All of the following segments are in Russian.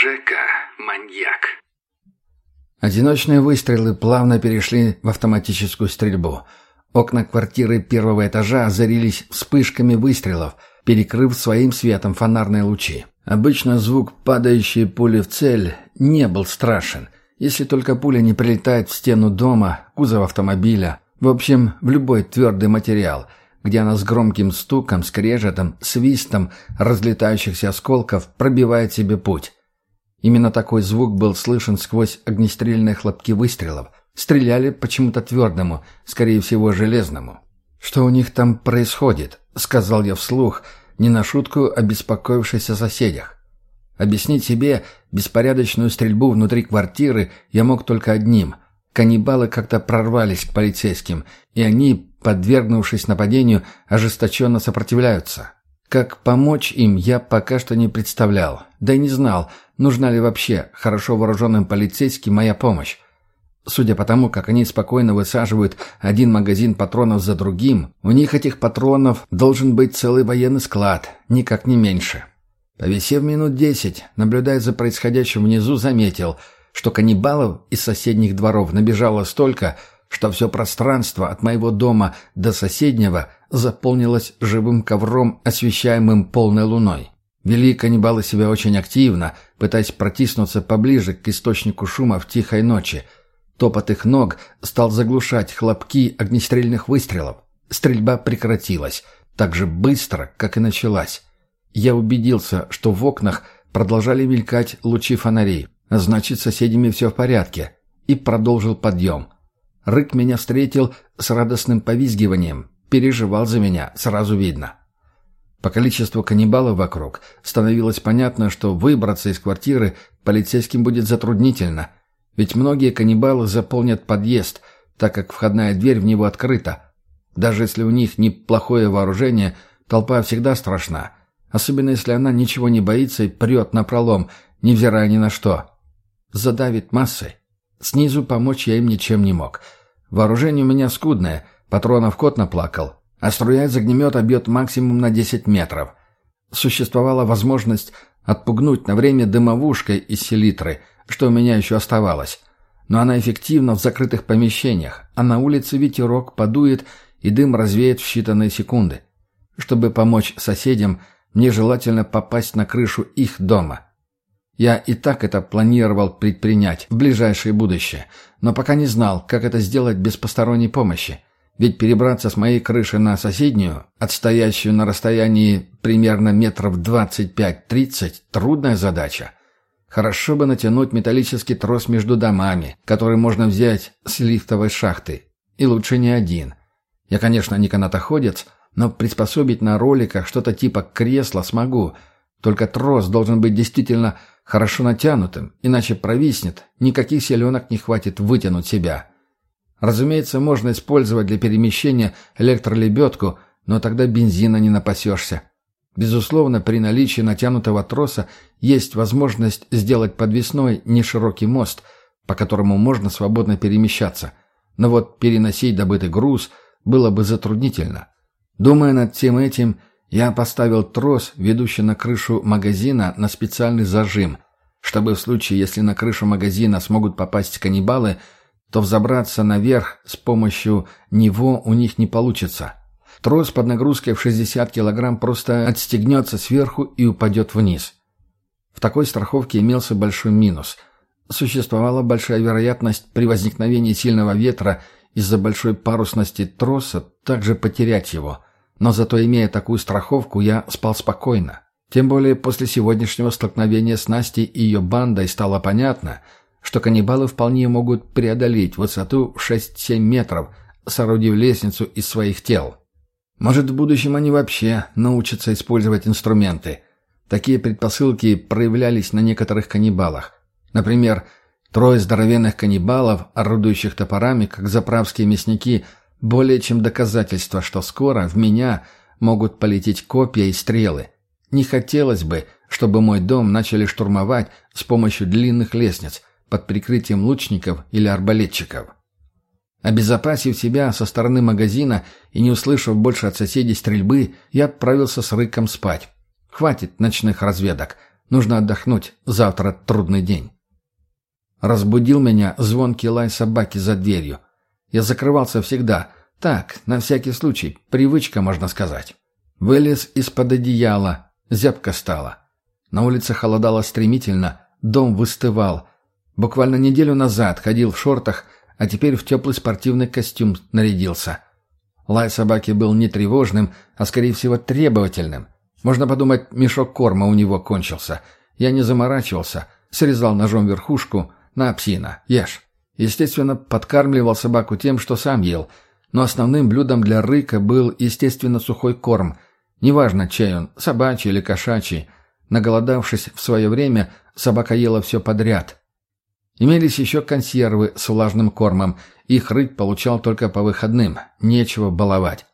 Жека – маньяк. Одиночные выстрелы плавно перешли в автоматическую стрельбу. Окна квартиры первого этажа озарились вспышками выстрелов, перекрыв своим светом фонарные лучи. Обычно звук падающей пули в цель не был страшен, если только пуля не прилетает в стену дома, кузов автомобиля, в общем, в любой твердый материал, где она с громким стуком, скрежетом, свистом разлетающихся осколков пробивает себе путь. Именно такой звук был слышен сквозь огнестрельные хлопки выстрелов. Стреляли почему-то твердому, скорее всего, железному. «Что у них там происходит?» — сказал я вслух, не на шутку обеспокоившись о соседях. Объяснить себе беспорядочную стрельбу внутри квартиры я мог только одним. Каннибалы как-то прорвались к полицейским, и они, подвергнувшись нападению, ожесточенно сопротивляются. Как помочь им, я пока что не представлял, да и не знал, нужна ли вообще хорошо вооруженным полицейским моя помощь. Судя по тому, как они спокойно высаживают один магазин патронов за другим, у них этих патронов должен быть целый военный склад, никак не меньше. Повисев минут десять, наблюдая за происходящим внизу, заметил, что каннибалов из соседних дворов набежало столько, что все пространство от моего дома до соседнего заполнилось живым ковром, освещаемым полной луной. Вели каннибалы себя очень активно, пытаясь протиснуться поближе к источнику шума в тихой ночи. Топот их ног стал заглушать хлопки огнестрельных выстрелов. Стрельба прекратилась, так же быстро, как и началась. Я убедился, что в окнах продолжали мелькать лучи фонарей. Значит, с соседями все в порядке. И продолжил подъем. Рык меня встретил с радостным повизгиванием. Переживал за меня, сразу видно. По количеству каннибалов вокруг становилось понятно, что выбраться из квартиры полицейским будет затруднительно, ведь многие каннибалы заполнят подъезд, так как входная дверь в него открыта. Даже если у них неплохое вооружение, толпа всегда страшна, особенно если она ничего не боится и прет на пролом, невзирая ни на что. Задавит массой. Снизу помочь я им ничем не мог. Вооружение у меня скудное, патронов кот наплакал, а струя из огнемета бьет максимум на 10 метров. Существовала возможность отпугнуть на время дымовушкой из селитры, что у меня еще оставалось. Но она эффективна в закрытых помещениях, а на улице ветерок подует и дым развеет в считанные секунды. Чтобы помочь соседям, мне желательно попасть на крышу их дома – я и так это планировал предпринять в ближайшее будущее, но пока не знал, как это сделать без посторонней помощи. Ведь перебраться с моей крыши на соседнюю, отстоящую на расстоянии примерно метров 25-30, трудная задача. Хорошо бы натянуть металлический трос между домами, который можно взять с лифтовой шахты. И лучше не один. Я, конечно, не канатоходец, но приспособить на роликах что-то типа кресла смогу. Только трос должен быть действительно хорошо натянутым, иначе провиснет, никаких селенок не хватит вытянуть себя. Разумеется, можно использовать для перемещения электролебедку, но тогда бензина не напасешься. Безусловно, при наличии натянутого троса есть возможность сделать подвесной неширокий мост, по которому можно свободно перемещаться. Но вот переносить добытый груз было бы затруднительно. Думая над всем этим, я поставил трос, ведущий на крышу магазина, на специальный зажим, чтобы в случае, если на крышу магазина смогут попасть каннибалы, то взобраться наверх с помощью него у них не получится. Трос под нагрузкой в 60 килограмм просто отстегнется сверху и упадет вниз. В такой страховке имелся большой минус. Существовала большая вероятность при возникновении сильного ветра из-за большой парусности троса также потерять его – но зато, имея такую страховку, я спал спокойно. Тем более после сегодняшнего столкновения с Настей и ее бандой стало понятно, что каннибалы вполне могут преодолеть высоту в 6-7 метров, соорудив лестницу из своих тел. Может, в будущем они вообще научатся использовать инструменты. Такие предпосылки проявлялись на некоторых каннибалах. Например, трое здоровенных каннибалов, орудующих топорами, как заправские мясники – более чем доказательство, что скоро в меня могут полететь копья и стрелы. Не хотелось бы, чтобы мой дом начали штурмовать с помощью длинных лестниц под прикрытием лучников или арбалетчиков. Обезопасив себя со стороны магазина и не услышав больше от соседей стрельбы, я отправился с рыком спать. Хватит ночных разведок. Нужно отдохнуть. Завтра трудный день. Разбудил меня звонкий лай собаки за дверью. Я закрывался всегда. Так, на всякий случай. Привычка, можно сказать. Вылез из-под одеяла. Зябко стало. На улице холодало стремительно. Дом выстывал. Буквально неделю назад ходил в шортах, а теперь в теплый спортивный костюм нарядился. Лай собаки был не тревожным, а скорее всего требовательным. Можно подумать, мешок корма у него кончился. Я не заморачивался, срезал ножом верхушку. На, псина, ешь. Естественно, подкармливал собаку тем, что сам ел. Но основным блюдом для рыка был, естественно, сухой корм. Неважно, чей он, собачий или кошачий. Наголодавшись в свое время, собака ела все подряд. Имелись еще консервы с влажным кормом. Их рык получал только по выходным. Нечего баловать.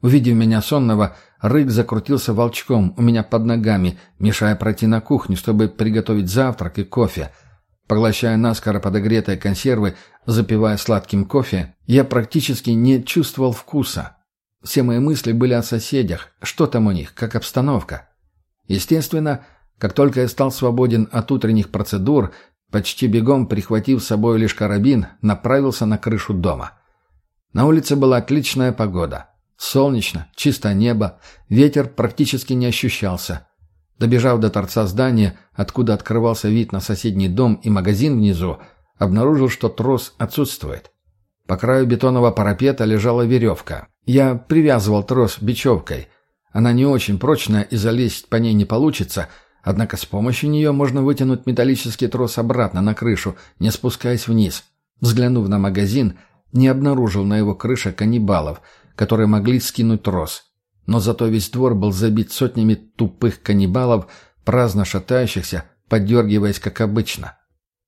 Увидев меня сонного, Рык закрутился волчком у меня под ногами, мешая пройти на кухню, чтобы приготовить завтрак и кофе. Поглощая наскоро подогретые консервы, запивая сладким кофе, я практически не чувствовал вкуса. Все мои мысли были о соседях, что там у них, как обстановка. Естественно, как только я стал свободен от утренних процедур, почти бегом прихватив с собой лишь карабин, направился на крышу дома. На улице была отличная погода. Солнечно, чистое небо, ветер практически не ощущался. Добежав до торца здания, откуда открывался вид на соседний дом и магазин внизу, обнаружил, что трос отсутствует. По краю бетонного парапета лежала веревка. Я привязывал трос бечевкой. Она не очень прочная и залезть по ней не получится, однако с помощью нее можно вытянуть металлический трос обратно на крышу, не спускаясь вниз. Взглянув на магазин, не обнаружил на его крыше каннибалов – которые могли скинуть трос. Но зато весь двор был забит сотнями тупых каннибалов, праздно шатающихся, подергиваясь, как обычно.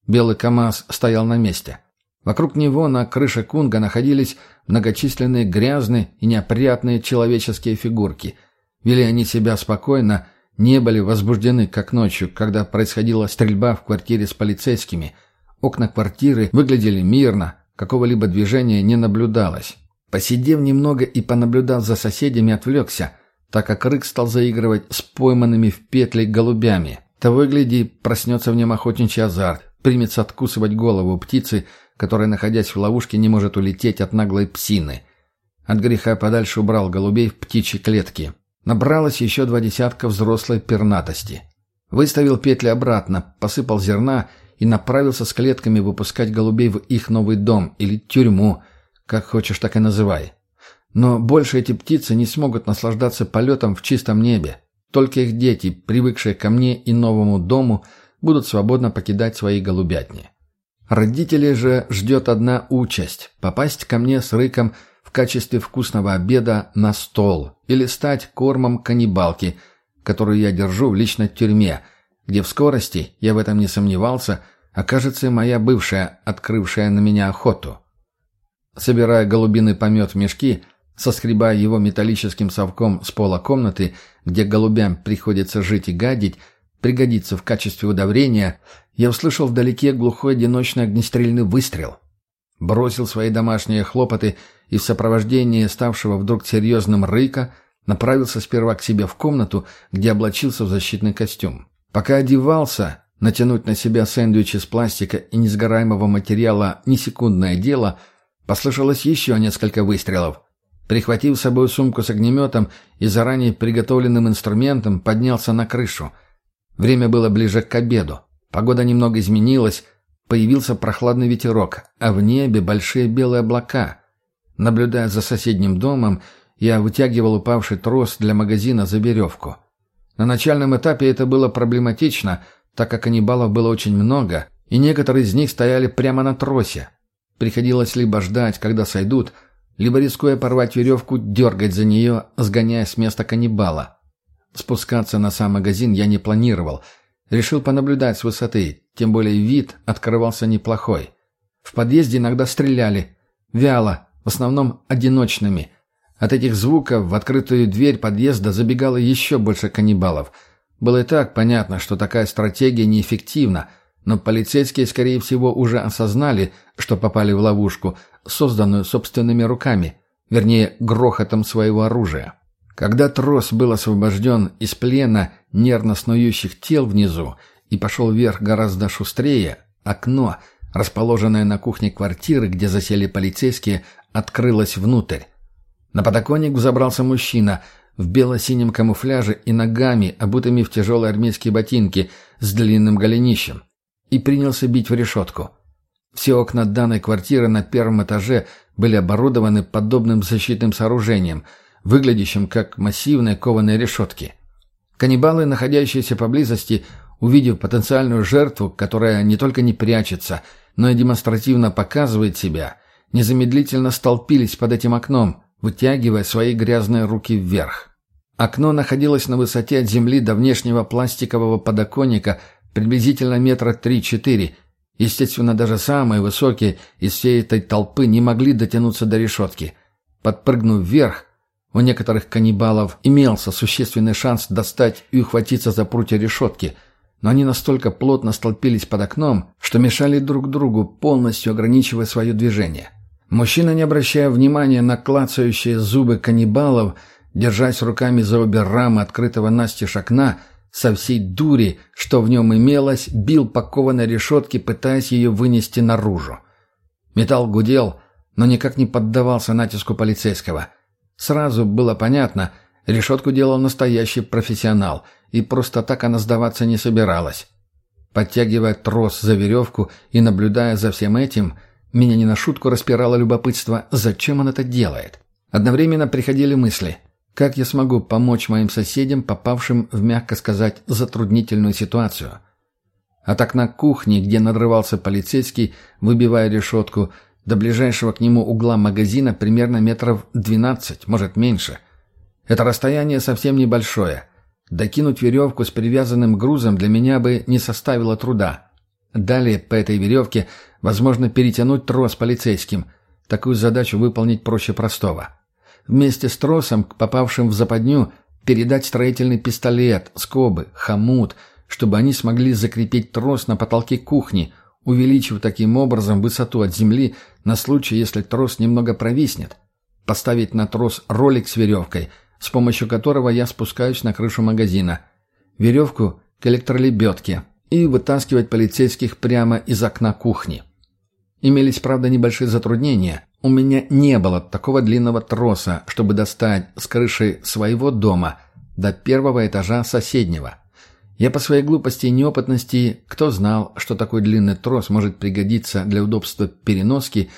Белый КамАЗ стоял на месте. Вокруг него на крыше Кунга находились многочисленные грязные и неопрятные человеческие фигурки. Вели они себя спокойно, не были возбуждены, как ночью, когда происходила стрельба в квартире с полицейскими. Окна квартиры выглядели мирно, какого-либо движения не наблюдалось. Посидев немного и понаблюдав за соседями, отвлекся, так как рык стал заигрывать с пойманными в петли голубями. Того и гляди, проснется в нем охотничий азарт, примется откусывать голову птицы, которая, находясь в ловушке, не может улететь от наглой псины. От греха подальше убрал голубей в птичьи клетки. Набралось еще два десятка взрослой пернатости. Выставил петли обратно, посыпал зерна и направился с клетками выпускать голубей в их новый дом или тюрьму – как хочешь, так и называй. Но больше эти птицы не смогут наслаждаться полетом в чистом небе. Только их дети, привыкшие ко мне и новому дому, будут свободно покидать свои голубятни. Родителей же ждет одна участь – попасть ко мне с рыком качестве вкусного обеда на стол или стать кормом каннибалки, которую я держу в личной тюрьме, где в скорости, я в этом не сомневался, окажется моя бывшая, открывшая на меня охоту. Собирая голубиный помет в мешки, соскребая его металлическим совком с пола комнаты, где голубям приходится жить и гадить, пригодится в качестве удобрения, я услышал вдалеке глухой одиночный огнестрельный выстрел. Бросил свои домашние хлопоты и в сопровождении ставшего вдруг серьезным рыка направился сперва к себе в комнату, где облачился в защитный костюм. Пока одевался, натянуть на себя сэндвич из пластика и несгораемого материала не секундное дело — Послышалось еще несколько выстрелов. Прихватив с собой сумку с огнеметом и заранее приготовленным инструментом, поднялся на крышу. Время было ближе к обеду. Погода немного изменилась, появился прохладный ветерок, а в небе большие белые облака. Наблюдая за соседним домом, я вытягивал упавший трос для магазина за веревку. На начальном этапе это было проблематично, так как каннибалов было очень много, и некоторые из них стояли прямо на тросе. Приходилось либо ждать, когда сойдут, либо, рискуя порвать веревку, дергать за нее, сгоняя с места каннибала. Спускаться на сам магазин я не планировал. Решил понаблюдать с высоты, тем более вид открывался неплохой. В подъезде иногда стреляли. Вяло, в основном одиночными. От этих звуков в открытую дверь подъезда забегало еще больше каннибалов. Было и так понятно, что такая стратегия неэффективна – но полицейские, скорее всего, уже осознали, что попали в ловушку, созданную собственными руками, вернее, грохотом своего оружия. Когда трос был освобожден из плена нервно снующих тел внизу и пошел вверх гораздо шустрее, окно, расположенное на кухне квартиры, где засели полицейские, открылось внутрь. На подоконник взобрался мужчина в бело-синем камуфляже и ногами, обутыми в тяжелые армейские ботинки с длинным голенищем, и принялся бить в решетку. Все окна данной квартиры на первом этаже были оборудованы подобным защитным сооружением – выглядящим как массивные кованые решетки. Каннибалы, находящиеся поблизости, увидев потенциальную жертву, которая не только не прячется, но и демонстративно показывает себя, незамедлительно столпились под этим окном, вытягивая свои грязные руки вверх. Окно находилось на высоте от земли до внешнего пластикового подоконника приблизительно метра три-четыре. Естественно, даже самые высокие из всей этой толпы не могли дотянуться до решетки. Подпрыгнув вверх, у некоторых каннибалов имелся существенный шанс достать и ухватиться за прутья решетки, но они настолько плотно столпились под окном, что мешали друг другу, полностью ограничивая свое движение. Мужчина, не обращая внимания на клацающие зубы каннибалов, держась руками за обе рамы открытого настежь окна, со всей дури, что в нем имелось, бил по кованой решетке, пытаясь ее вынести наружу. Металл гудел, но никак не поддавался натиску полицейского – Сразу было понятно, решетку делал настоящий профессионал, и просто так она сдаваться не собиралась. Подтягивая трос за веревку и наблюдая за всем этим, меня не на шутку распирало любопытство, зачем он это делает. Одновременно приходили мысли, как я смогу помочь моим соседям, попавшим в, мягко сказать, затруднительную ситуацию. От окна кухни, где надрывался полицейский, выбивая решетку, до ближайшего к нему угла магазина примерно метров 12, может меньше. Это расстояние совсем небольшое. Докинуть веревку с привязанным грузом для меня бы не составило труда. Далее по этой веревке возможно перетянуть трос полицейским. Такую задачу выполнить проще простого. Вместе с тросом, попавшим в западню, передать строительный пистолет, скобы, хомут, чтобы они смогли закрепить трос на потолке кухни – увеличив таким образом высоту от земли на случай, если трос немного провиснет. Поставить на трос ролик с веревкой, с помощью которого я спускаюсь на крышу магазина. Веревку к электролебедке и вытаскивать полицейских прямо из окна кухни. Имелись, правда, небольшие затруднения. У меня не было такого длинного троса, чтобы достать с крыши своего дома до первого этажа соседнего. Я по своей глупости и неопытности, кто знал, что такой длинный трос может пригодиться для удобства переноски,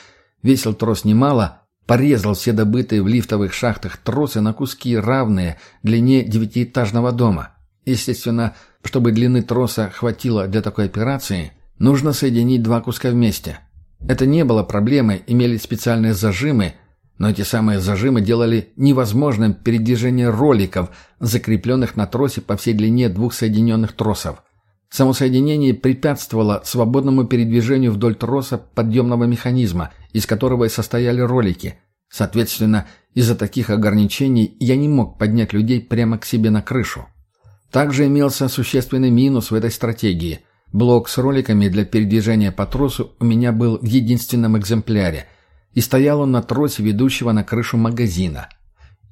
весил трос немало, порезал все добытые в лифтовых шахтах тросы на куски, равные длине девятиэтажного дома. Естественно, чтобы длины троса хватило для такой операции, нужно соединить два куска вместе. Это не было проблемой, имели специальные зажимы – но эти самые зажимы делали невозможным передвижение роликов, закрепленных на тросе по всей длине двух соединенных тросов. Само соединение препятствовало свободному передвижению вдоль троса подъемного механизма, из которого и состояли ролики. Соответственно, из-за таких ограничений я не мог поднять людей прямо к себе на крышу. Также имелся существенный минус в этой стратегии. Блок с роликами для передвижения по тросу у меня был в единственном экземпляре – и стоял он на тросе ведущего на крышу магазина.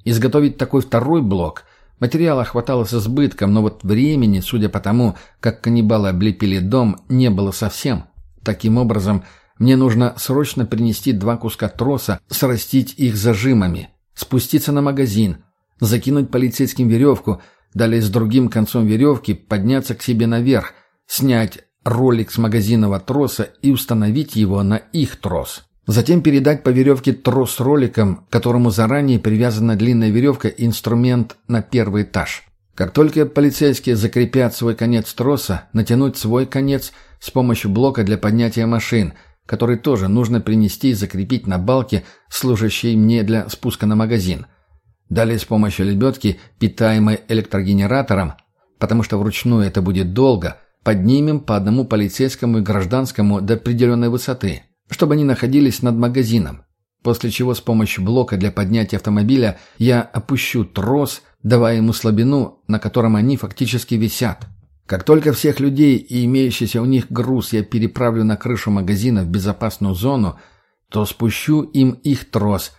Изготовить такой второй блок материала хватало с избытком, но вот времени, судя по тому, как каннибалы облепили дом, не было совсем. Таким образом, мне нужно срочно принести два куска троса, срастить их зажимами, спуститься на магазин, закинуть полицейским веревку, далее с другим концом веревки подняться к себе наверх, снять ролик с магазинного троса и установить его на их трос. Затем передать по веревке трос с роликом, к которому заранее привязана длинная веревка и инструмент на первый этаж. Как только полицейские закрепят свой конец троса, натянуть свой конец с помощью блока для поднятия машин, который тоже нужно принести и закрепить на балке, служащей мне для спуска на магазин. Далее с помощью лебедки, питаемой электрогенератором, потому что вручную это будет долго, поднимем по одному полицейскому и гражданскому до определенной высоты – чтобы они находились над магазином, после чего с помощью блока для поднятия автомобиля я опущу трос, давая ему слабину, на котором они фактически висят. Как только всех людей и имеющийся у них груз я переправлю на крышу магазина в безопасную зону, то спущу им их трос,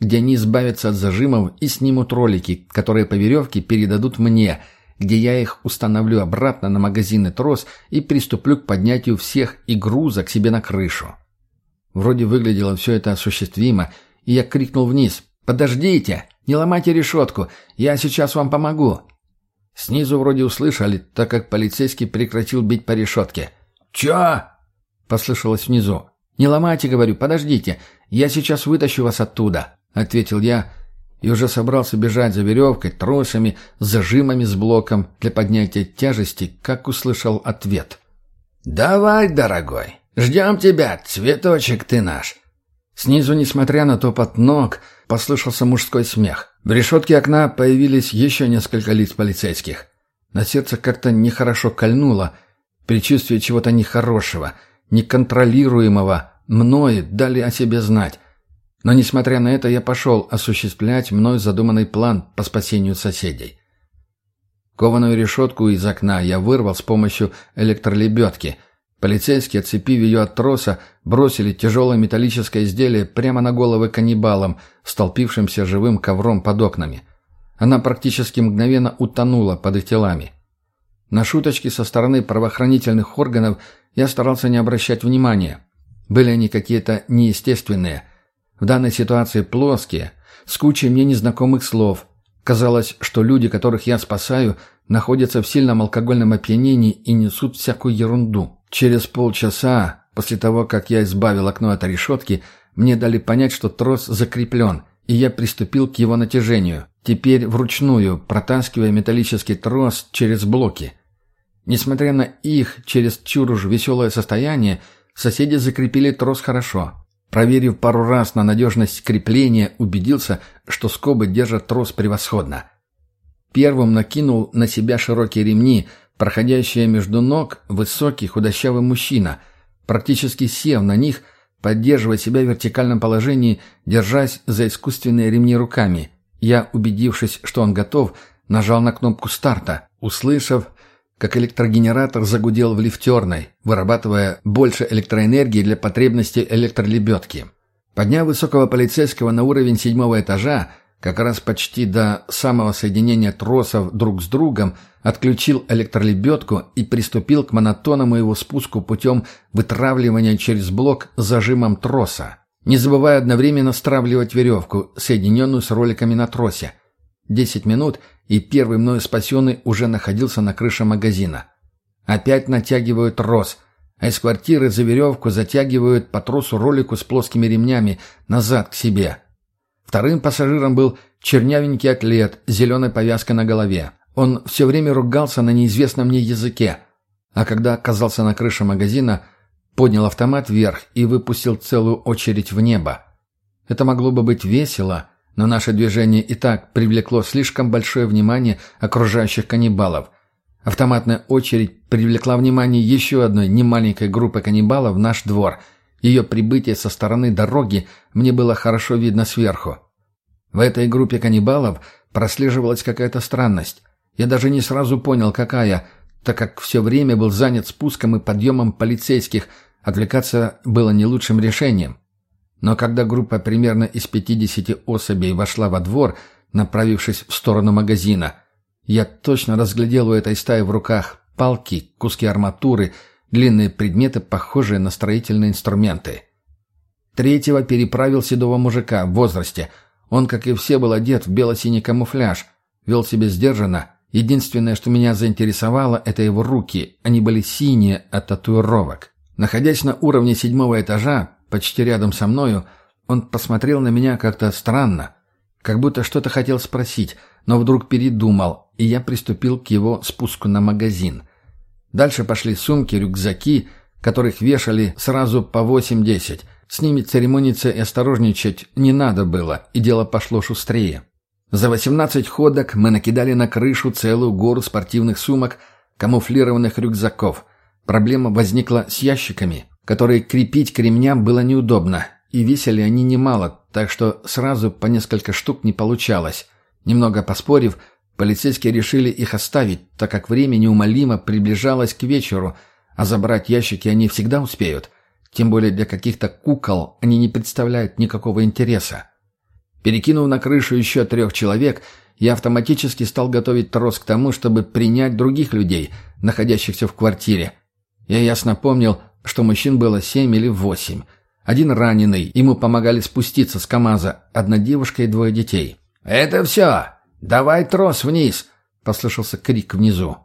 где они избавятся от зажимов и снимут ролики, которые по веревке передадут мне, где я их установлю обратно на магазинный трос и приступлю к поднятию всех и груза к себе на крышу. Вроде выглядело все это осуществимо, и я крикнул вниз «Подождите! Не ломайте решетку! Я сейчас вам помогу!» Снизу вроде услышали, так как полицейский прекратил бить по решетке. «Чё?» — послышалось внизу. «Не ломайте, — говорю, — подождите. Я сейчас вытащу вас оттуда», — ответил я, и уже собрался бежать за веревкой, тросами, зажимами с блоком для поднятия тяжести, как услышал ответ. «Давай, дорогой, ждем тебя, цветочек ты наш». Снизу, несмотря на топот ног, послышался мужской смех. В решетке окна появились еще несколько лиц полицейских. На сердце как-то нехорошо кольнуло, предчувствие чего-то нехорошего, неконтролируемого, мною дали о себе знать. Но, несмотря на это, я пошел осуществлять мной задуманный план по спасению соседей. Кованую решетку из окна я вырвал с помощью электролебедки – Полицейские, отцепив ее от троса, бросили тяжелое металлическое изделие прямо на головы каннибалам, столпившимся живым ковром под окнами. Она практически мгновенно утонула под их телами. На шуточки со стороны правоохранительных органов я старался не обращать внимания. Были они какие-то неестественные. В данной ситуации плоские, с кучей мне незнакомых слов. Казалось, что люди, которых я спасаю, находятся в сильном алкогольном опьянении и несут всякую ерунду. Через полчаса, после того, как я избавил окно от решетки, мне дали понять, что трос закреплен, и я приступил к его натяжению, теперь вручную, протаскивая металлический трос через блоки. Несмотря на их через чуруж веселое состояние, соседи закрепили трос хорошо. Проверив пару раз на надежность крепления, убедился, что скобы держат трос превосходно. Первым накинул на себя широкие ремни – проходящая между ног высокий худощавый мужчина, практически сев на них, поддерживая себя в вертикальном положении, держась за искусственные ремни руками. Я, убедившись, что он готов, нажал на кнопку старта, услышав, как электрогенератор загудел в лифтерной, вырабатывая больше электроэнергии для потребностей электролебедки. Подняв высокого полицейского на уровень седьмого этажа, как раз почти до самого соединения тросов друг с другом, отключил электролебедку и приступил к монотонному его спуску путем вытравливания через блок зажимом троса, не забывая одновременно стравливать веревку, соединенную с роликами на тросе. Десять минут, и первый мною спасенный уже находился на крыше магазина. Опять натягивают трос, а из квартиры за веревку затягивают по тросу ролику с плоскими ремнями назад к себе. Вторым пассажиром был чернявенький атлет с зеленой повязкой на голове. Он все время ругался на неизвестном мне языке, а когда оказался на крыше магазина, поднял автомат вверх и выпустил целую очередь в небо. Это могло бы быть весело, но наше движение и так привлекло слишком большое внимание окружающих каннибалов. Автоматная очередь привлекла внимание еще одной немаленькой группы каннибалов в наш двор. Ее прибытие со стороны дороги мне было хорошо видно сверху. В этой группе каннибалов прослеживалась какая-то странность. Я даже не сразу понял, какая, так как все время был занят спуском и подъемом полицейских, отвлекаться было не лучшим решением. Но когда группа примерно из 50 особей вошла во двор, направившись в сторону магазина, я точно разглядел у этой стаи в руках палки, куски арматуры, длинные предметы, похожие на строительные инструменты. Третьего переправил седого мужика в возрасте. Он, как и все, был одет в бело-синий камуфляж, вел себя сдержанно, Единственное, что меня заинтересовало, это его руки. Они были синие от татуировок. Находясь на уровне седьмого этажа, почти рядом со мною, он посмотрел на меня как-то странно. Как будто что-то хотел спросить, но вдруг передумал, и я приступил к его спуску на магазин. Дальше пошли сумки, рюкзаки, которых вешали сразу по 8-10. С ними церемониться и осторожничать не надо было, и дело пошло шустрее. За 18 ходок мы накидали на крышу целую гору спортивных сумок, камуфлированных рюкзаков. Проблема возникла с ящиками, которые крепить к ремням было неудобно, и весили они немало, так что сразу по несколько штук не получалось. Немного поспорив, полицейские решили их оставить, так как время неумолимо приближалось к вечеру, а забрать ящики они всегда успеют. Тем более для каких-то кукол они не представляют никакого интереса. Перекинув на крышу еще трех человек, я автоматически стал готовить трос к тому, чтобы принять других людей, находящихся в квартире. Я ясно помнил, что мужчин было семь или восемь. Один раненый, ему помогали спуститься с КамАЗа, одна девушка и двое детей. «Это все! Давай трос вниз!» — послышался крик внизу.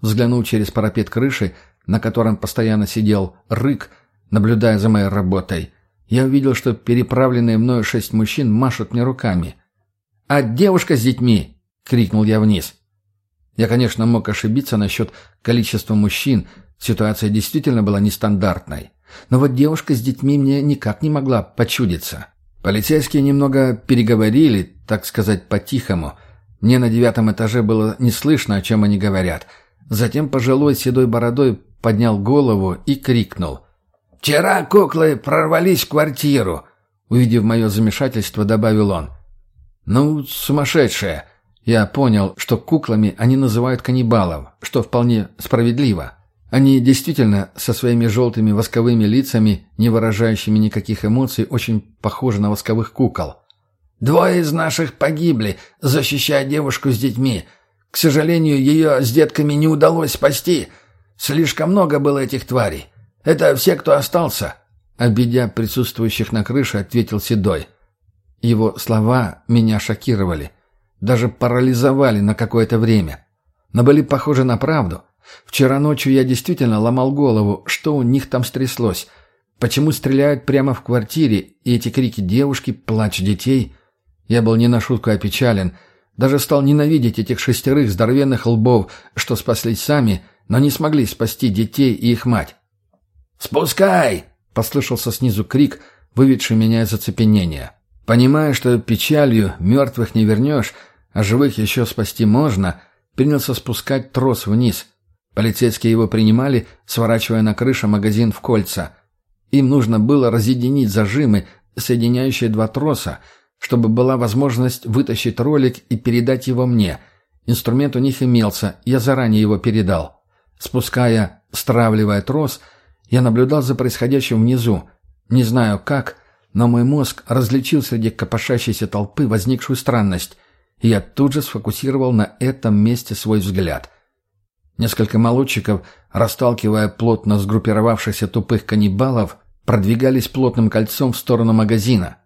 Взглянув через парапет крыши, на котором постоянно сидел рык, наблюдая за моей работой, я увидел, что переправленные мною шесть мужчин машут мне руками. «А девушка с детьми!» — крикнул я вниз. Я, конечно, мог ошибиться насчет количества мужчин, ситуация действительно была нестандартной. Но вот девушка с детьми мне никак не могла почудиться. Полицейские немного переговорили, так сказать, по-тихому. Мне на девятом этаже было не слышно, о чем они говорят. Затем пожилой седой бородой поднял голову и крикнул. «Вчера куклы прорвались в квартиру!» Увидев мое замешательство, добавил он. «Ну, сумасшедшие!» Я понял, что куклами они называют каннибалов, что вполне справедливо. Они действительно со своими желтыми восковыми лицами, не выражающими никаких эмоций, очень похожи на восковых кукол. «Двое из наших погибли, защищая девушку с детьми. К сожалению, ее с детками не удалось спасти. Слишком много было этих тварей. Это все, кто остался», — обидя присутствующих на крыше, ответил Седой. Его слова меня шокировали. Даже парализовали на какое-то время. Но были похожи на правду. Вчера ночью я действительно ломал голову, что у них там стряслось. Почему стреляют прямо в квартире, и эти крики девушки, плач детей? Я был не на шутку опечален. Даже стал ненавидеть этих шестерых здоровенных лбов, что спаслись сами, но не смогли спасти детей и их мать. «Спускай!» — послышался снизу крик, выведший меня из оцепенения. Понимая, что печалью мертвых не вернешь, а живых еще спасти можно, принялся спускать трос вниз — Полицейские его принимали, сворачивая на крыше магазин в кольца. Им нужно было разъединить зажимы, соединяющие два троса, чтобы была возможность вытащить ролик и передать его мне. Инструмент у них имелся, я заранее его передал. Спуская, стравливая трос, я наблюдал за происходящим внизу. Не знаю как, но мой мозг различил среди копошащейся толпы возникшую странность, и я тут же сфокусировал на этом месте свой взгляд — Несколько молодчиков, расталкивая плотно сгруппировавшихся тупых каннибалов, продвигались плотным кольцом в сторону магазина.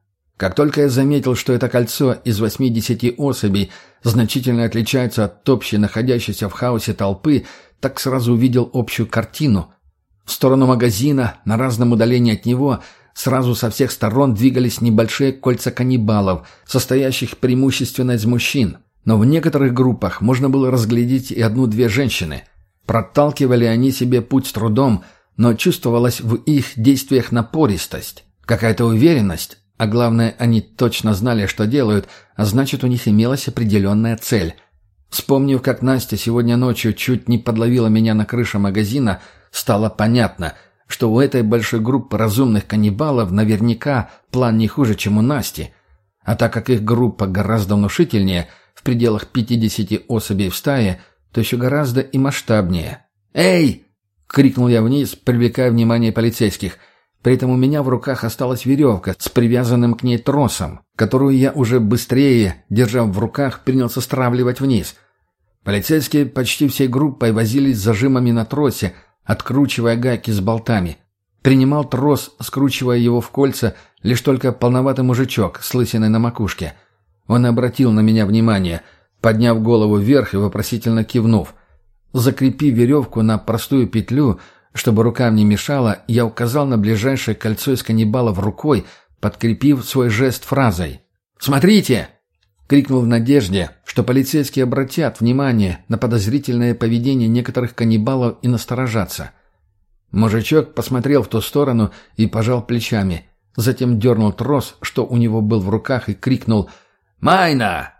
Как только я заметил, что это кольцо из 80 особей значительно отличается от общей находящейся в хаосе толпы, так сразу увидел общую картину. В сторону магазина, на разном удалении от него, сразу со всех сторон двигались небольшие кольца каннибалов, состоящих преимущественно из мужчин. Но в некоторых группах можно было разглядеть и одну-две женщины. Проталкивали они себе путь с трудом, но чувствовалась в их действиях напористость, какая-то уверенность, а главное, они точно знали, что делают, а значит, у них имелась определенная цель. Вспомнив, как Настя сегодня ночью чуть не подловила меня на крыше магазина, стало понятно, что у этой большой группы разумных каннибалов наверняка план не хуже, чем у Насти. А так как их группа гораздо внушительнее – в пределах 50 особей в стае, то еще гораздо и масштабнее. «Эй!» — крикнул я вниз, привлекая внимание полицейских. При этом у меня в руках осталась веревка с привязанным к ней тросом, которую я уже быстрее, держа в руках, принялся стравливать вниз. Полицейские почти всей группой возились зажимами на тросе, откручивая гайки с болтами. Принимал трос, скручивая его в кольца, лишь только полноватый мужичок с лысиной на макушке — он обратил на меня внимание, подняв голову вверх и вопросительно кивнув. Закрепив веревку на простую петлю, чтобы рукам не мешала, я указал на ближайшее кольцо из каннибалов рукой, подкрепив свой жест фразой. «Смотрите!» — крикнул в надежде, что полицейские обратят внимание на подозрительное поведение некоторых каннибалов и насторожатся. Мужичок посмотрел в ту сторону и пожал плечами, затем дернул трос, что у него был в руках, и крикнул — «Майна!»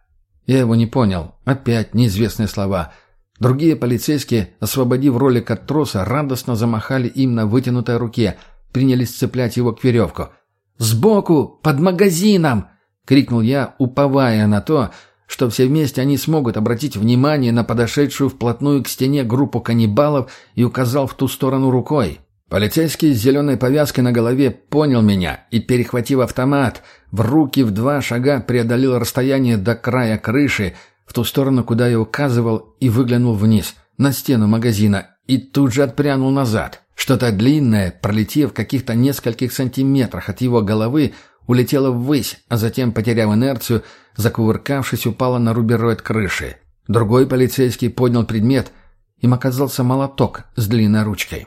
Я его не понял. Опять неизвестные слова. Другие полицейские, освободив ролик от троса, радостно замахали им на вытянутой руке, принялись цеплять его к веревку. «Сбоку! Под магазином!» — крикнул я, уповая на то, что все вместе они смогут обратить внимание на подошедшую вплотную к стене группу каннибалов и указал в ту сторону рукой. Полицейский с зеленой повязкой на голове понял меня и, перехватив автомат, в руки в два шага преодолел расстояние до края крыши, в ту сторону, куда я указывал, и выглянул вниз, на стену магазина, и тут же отпрянул назад. Что-то длинное, пролетев каких-то нескольких сантиметрах от его головы, улетело ввысь, а затем, потеряв инерцию, закувыркавшись, упало на рубероид крыши. Другой полицейский поднял предмет, им оказался молоток с длинной ручкой.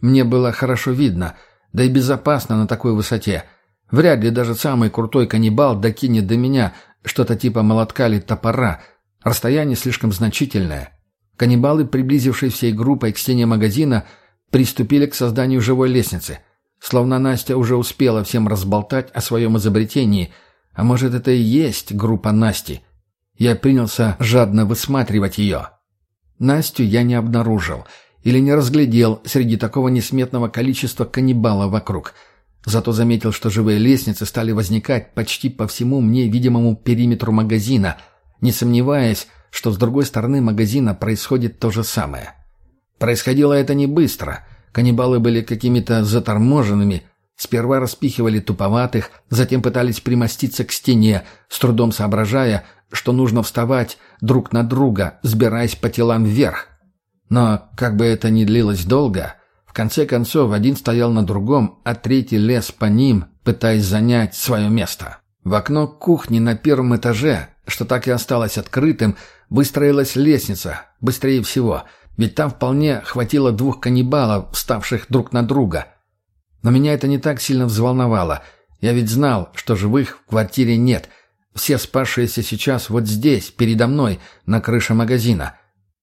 Мне было хорошо видно, да и безопасно на такой высоте. Вряд ли даже самый крутой каннибал докинет до меня что-то типа молотка или топора. Расстояние слишком значительное. Каннибалы, приблизившись всей группой к стене магазина, приступили к созданию живой лестницы. Словно Настя уже успела всем разболтать о своем изобретении. А может, это и есть группа Насти? Я принялся жадно высматривать ее. Настю я не обнаружил — или не разглядел среди такого несметного количества каннибалов вокруг. Зато заметил, что живые лестницы стали возникать почти по всему мне видимому периметру магазина, не сомневаясь, что с другой стороны магазина происходит то же самое. Происходило это не быстро. Каннибалы были какими-то заторможенными, Сперва распихивали туповатых, затем пытались примоститься к стене, с трудом соображая, что нужно вставать друг на друга, сбираясь по телам вверх. Но, как бы это ни длилось долго, конце концов один стоял на другом, а третий лез по ним, пытаясь занять свое место. В окно кухни на первом этаже, что так и осталось открытым, выстроилась лестница, быстрее всего, ведь там вполне хватило двух каннибалов, вставших друг на друга. Но меня это не так сильно взволновало. Я ведь знал, что живых в квартире нет. Все спасшиеся сейчас вот здесь, передо мной, на крыше магазина.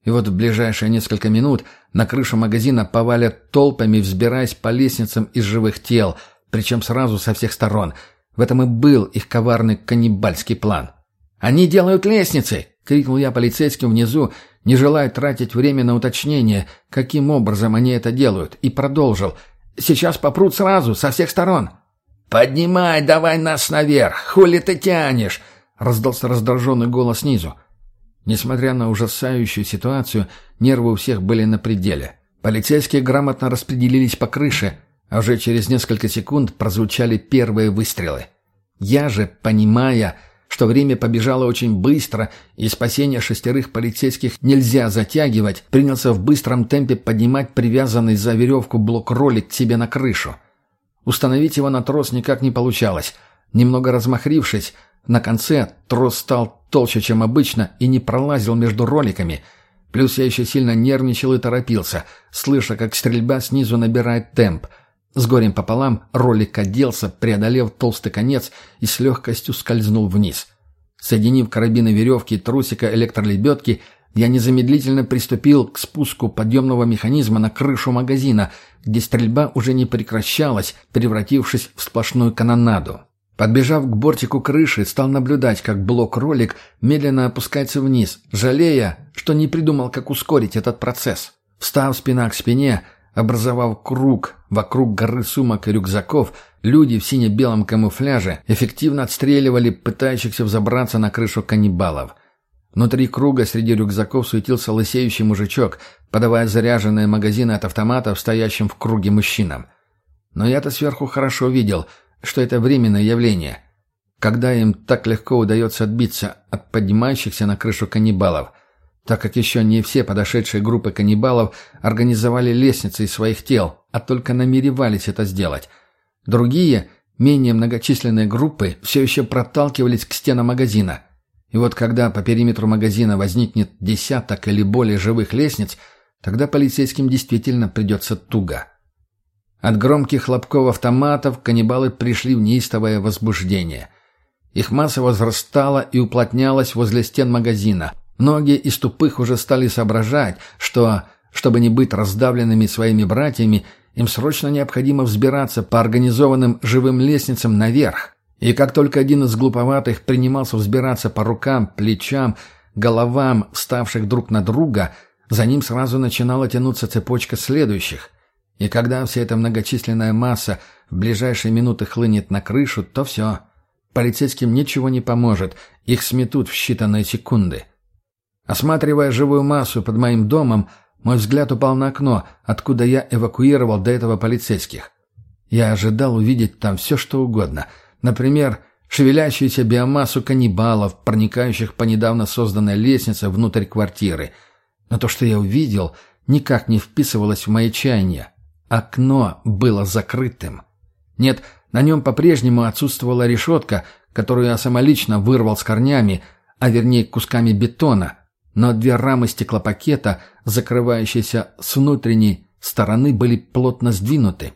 И вот в ближайшие несколько минут на крышу магазина повалят толпами, взбираясь по лестницам из живых тел, причем сразу со всех сторон. В этом и был их коварный каннибальский план. «Они делают лестницы!» — крикнул я полицейским внизу, не желая тратить время на уточнение, каким образом они это делают, и продолжил. «Сейчас попрут сразу, со всех сторон!» «Поднимай давай нас наверх! Хули ты тянешь?» — раздался раздраженный голос снизу. Несмотря на ужасающую ситуацию, нервы у всех были на пределе. Полицейские грамотно распределились по крыше, а уже через несколько секунд прозвучали первые выстрелы. Я же, понимая, что время побежало очень быстро и спасение шестерых полицейских нельзя затягивать, принялся в быстром темпе поднимать привязанный за веревку блок-ролик себе на крышу. Установить его на трос никак не получалось. Немного размахрившись, на конце трос стал толще, чем обычно, и не пролазил между роликами. Плюс я еще сильно нервничал и торопился, слыша, как стрельба снизу набирает темп. С горем пополам ролик оделся, преодолев толстый конец и с легкостью скользнул вниз. Соединив карабины веревки и трусика электролебедки, я незамедлительно приступил к спуску подъемного механизма на крышу магазина, где стрельба уже не прекращалась, превратившись в сплошную канонаду. Подбежав к бортику крыши, стал наблюдать, как блок-ролик медленно опускается вниз, жалея, что не придумал, как ускорить этот процесс. Встав спина к спине, образовав круг вокруг горы сумок и рюкзаков, люди в сине-белом камуфляже эффективно отстреливали пытающихся взобраться на крышу каннибалов. Внутри круга среди рюкзаков суетился лысеющий мужичок, подавая заряженные магазины от автоматов стоящим в круге мужчинам. Но я-то сверху хорошо видел — что это временное явление, когда им так легко удается отбиться от поднимающихся на крышу каннибалов, так как еще не все подошедшие группы каннибалов организовали лестницы из своих тел, а только намеревались это сделать. Другие, менее многочисленные группы все еще проталкивались к стенам магазина. И вот когда по периметру магазина возникнет десяток или более живых лестниц, тогда полицейским действительно придется туго. От громких хлопков автоматов каннибалы пришли в неистовое возбуждение. Их масса возрастала и уплотнялась возле стен магазина. Многие из тупых уже стали соображать, что, чтобы не быть раздавленными своими братьями, им срочно необходимо взбираться по организованным живым лестницам наверх. И как только один из глуповатых принимался взбираться по рукам, плечам, головам, вставших друг на друга, за ним сразу начинала тянуться цепочка следующих – и когда вся эта многочисленная масса в ближайшие минуты хлынет на крышу, то все. Полицейским ничего не поможет, их сметут в считанные секунды. Осматривая живую массу под моим домом, Мой взгляд упал на окно, откуда я эвакуировал до этого полицейских. Я ожидал увидеть там все, что угодно. Например, шевелящуюся биомассу каннибалов, проникающих по недавно созданной лестнице внутрь квартиры. Но то, что я увидел, никак не вписывалось в мои чаяния. Окно было закрытым. Нет, на нем по-прежнему отсутствовала решетка, которую я самолично вырвал с корнями, а вернее кусками бетона, но две рамы стеклопакета, закрывающиеся с внутренней стороны, были плотно сдвинуты.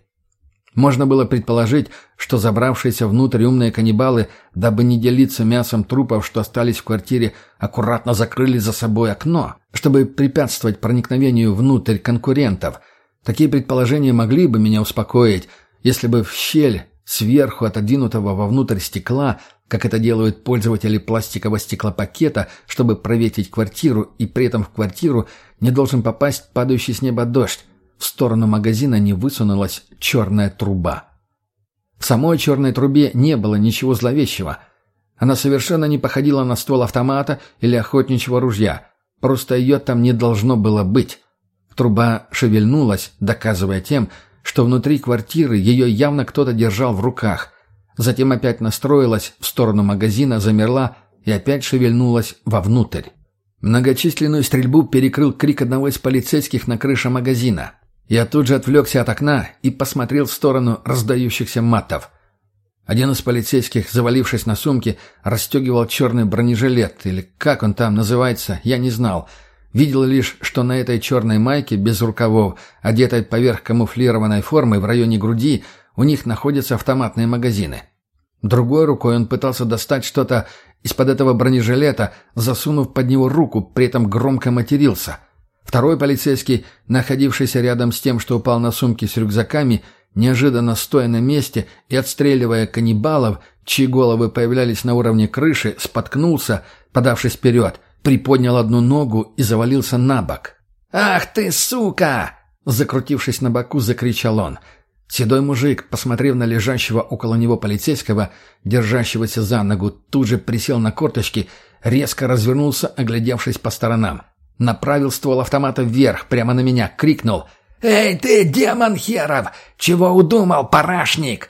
Можно было предположить, что забравшиеся внутрь умные каннибалы, дабы не делиться мясом трупов, что остались в квартире, аккуратно закрыли за собой окно, чтобы препятствовать проникновению внутрь конкурентов. Такие предположения могли бы меня успокоить, если бы в щель сверху отодвинутого вовнутрь стекла, как это делают пользователи пластикового стеклопакета, чтобы проветить квартиру, и при этом в квартиру не должен попасть падающий с неба дождь, в сторону магазина не высунулась черная труба. В самой черной трубе не было ничего зловещего. Она совершенно не походила на ствол автомата или охотничьего ружья. Просто ее там не должно было быть. Труба шевельнулась, доказывая тем, что внутри квартиры ее явно кто-то держал в руках. Затем опять настроилась в сторону магазина, замерла и опять шевельнулась вовнутрь. Многочисленную стрельбу перекрыл крик одного из полицейских на крыше магазина. Я тут же отвлекся от окна и посмотрел в сторону раздающихся матов. Один из полицейских, завалившись на сумке, расстегивал черный бронежилет, или как он там называется, я не знал. Видел лишь, что на этой черной майке, без рукавов, одетой поверх камуфлированной формы в районе груди, у них находятся автоматные магазины. Другой рукой он пытался достать что-то из-под этого бронежилета, засунув под него руку, при этом громко матерился — Второй полицейский, находившийся рядом с тем, что упал на сумки с рюкзаками, неожиданно стоя на месте и отстреливая каннибалов, чьи головы появлялись на уровне крыши, споткнулся, подавшись вперед, приподнял одну ногу и завалился на бок. «Ах ты, сука!» Закрутившись на боку, закричал он. Седой мужик, посмотрев на лежащего около него полицейского, держащегося за ногу, тут же присел на корточки, резко развернулся, оглядевшись по сторонам. Направил ствол автомата вверх, прямо на меня, крикнул. «Эй ты, демон херов! Чего удумал, парашник?»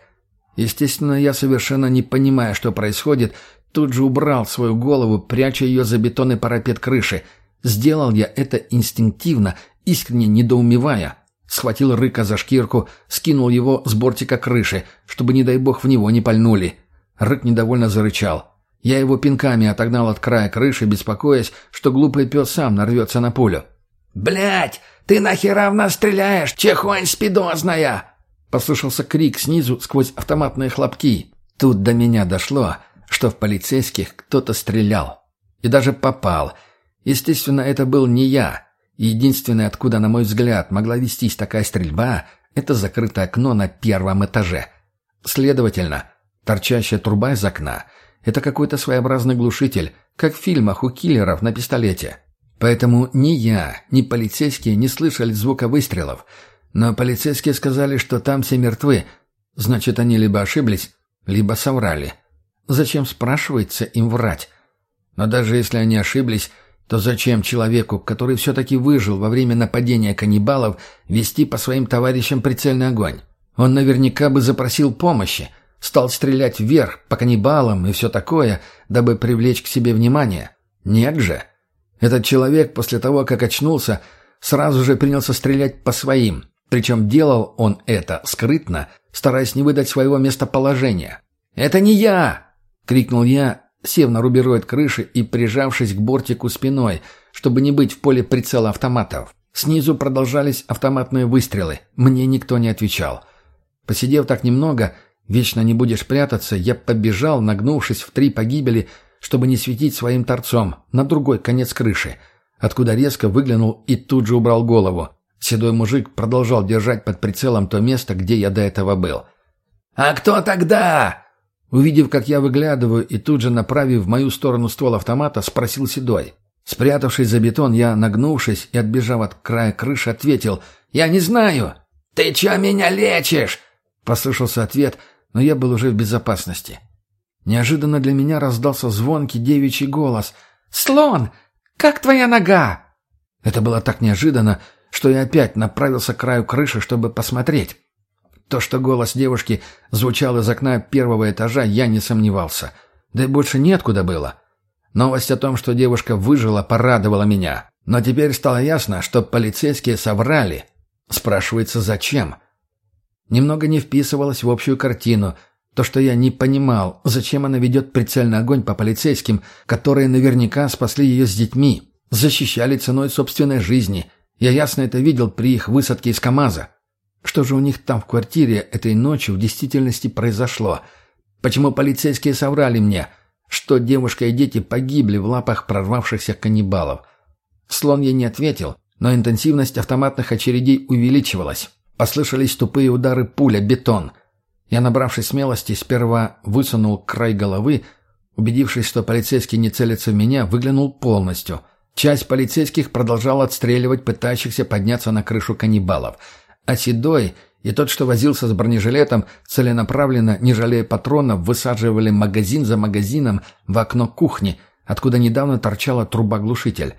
Естественно, я, совершенно не понимая, что происходит, тут же убрал свою голову, пряча ее за бетонный парапет крыши. Сделал я это инстинктивно, искренне недоумевая. Схватил Рыка за шкирку, скинул его с бортика крыши, чтобы, не дай бог, в него не пальнули. Рык недовольно зарычал. Я его пинками отогнал от края крыши, беспокоясь, что глупый пес сам нарвется на пулю. «Блядь, ты нахера в нас стреляешь, чехонь спидозная!» Послышался крик снизу сквозь автоматные хлопки. Тут до меня дошло, что в полицейских кто-то стрелял. И даже попал. Естественно, это был не я. Единственное, откуда, на мой взгляд, могла вестись такая стрельба, это закрытое окно на первом этаже. Следовательно, торчащая труба из окна — это какой-то своеобразный глушитель, как в фильмах у киллеров на пистолете. Поэтому ни я, ни полицейские не слышали звука выстрелов. Но полицейские сказали, что там все мертвы. Значит, они либо ошиблись, либо соврали. Зачем, спрашивается, им врать? Но даже если они ошиблись, то зачем человеку, который все-таки выжил во время нападения каннибалов, вести по своим товарищам прицельный огонь? Он наверняка бы запросил помощи – Стал стрелять вверх, по каннибалам и все такое, дабы привлечь к себе внимание. Нет же. Этот человек после того, как очнулся, сразу же принялся стрелять по своим. Причем делал он это скрытно, стараясь не выдать своего местоположения. «Это не я!» — крикнул я, сев на рубероид крыши и прижавшись к бортику спиной, чтобы не быть в поле прицела автоматов. Снизу продолжались автоматные выстрелы. Мне никто не отвечал. Посидев так немного, Вечно не будешь прятаться, я побежал, нагнувшись в три погибели, чтобы не светить своим торцом, на другой конец крыши, откуда резко выглянул и тут же убрал голову. Седой мужик продолжал держать под прицелом то место, где я до этого был. «А кто тогда?» Увидев, как я выглядываю, и тут же направив в мою сторону ствол автомата, спросил Седой. Спрятавшись за бетон, я, нагнувшись и отбежав от края крыши, ответил «Я не знаю». «Ты чё меня лечишь?» Послышался ответ – но я был уже в безопасности. Неожиданно для меня раздался звонкий девичий голос. «Слон! Как твоя нога?» Это было так неожиданно, что я опять направился к краю крыши, чтобы посмотреть. То, что голос девушки звучал из окна первого этажа, я не сомневался. Да и больше неоткуда было. Новость о том, что девушка выжила, порадовала меня. Но теперь стало ясно, что полицейские соврали. Спрашивается, зачем? Немного не вписывалось в общую картину. То, что я не понимал, зачем она ведет прицельный огонь по полицейским, которые наверняка спасли ее с детьми, защищали ценой собственной жизни. Я ясно это видел при их высадке из КамАЗа. Что же у них там в квартире этой ночью в действительности произошло? Почему полицейские соврали мне, что девушка и дети погибли в лапах прорвавшихся каннибалов? Слон ей не ответил, но интенсивность автоматных очередей увеличивалась. Послышались тупые удары пуля, бетон. Я, набравшись смелости, сперва высунул край головы, убедившись, что полицейский не целится в меня, выглянул полностью. Часть полицейских продолжала отстреливать пытающихся подняться на крышу каннибалов — а Седой и тот, что возился с бронежилетом, целенаправленно, не жалея патронов, высаживали магазин за магазином в окно кухни, откуда недавно торчала труба-глушитель.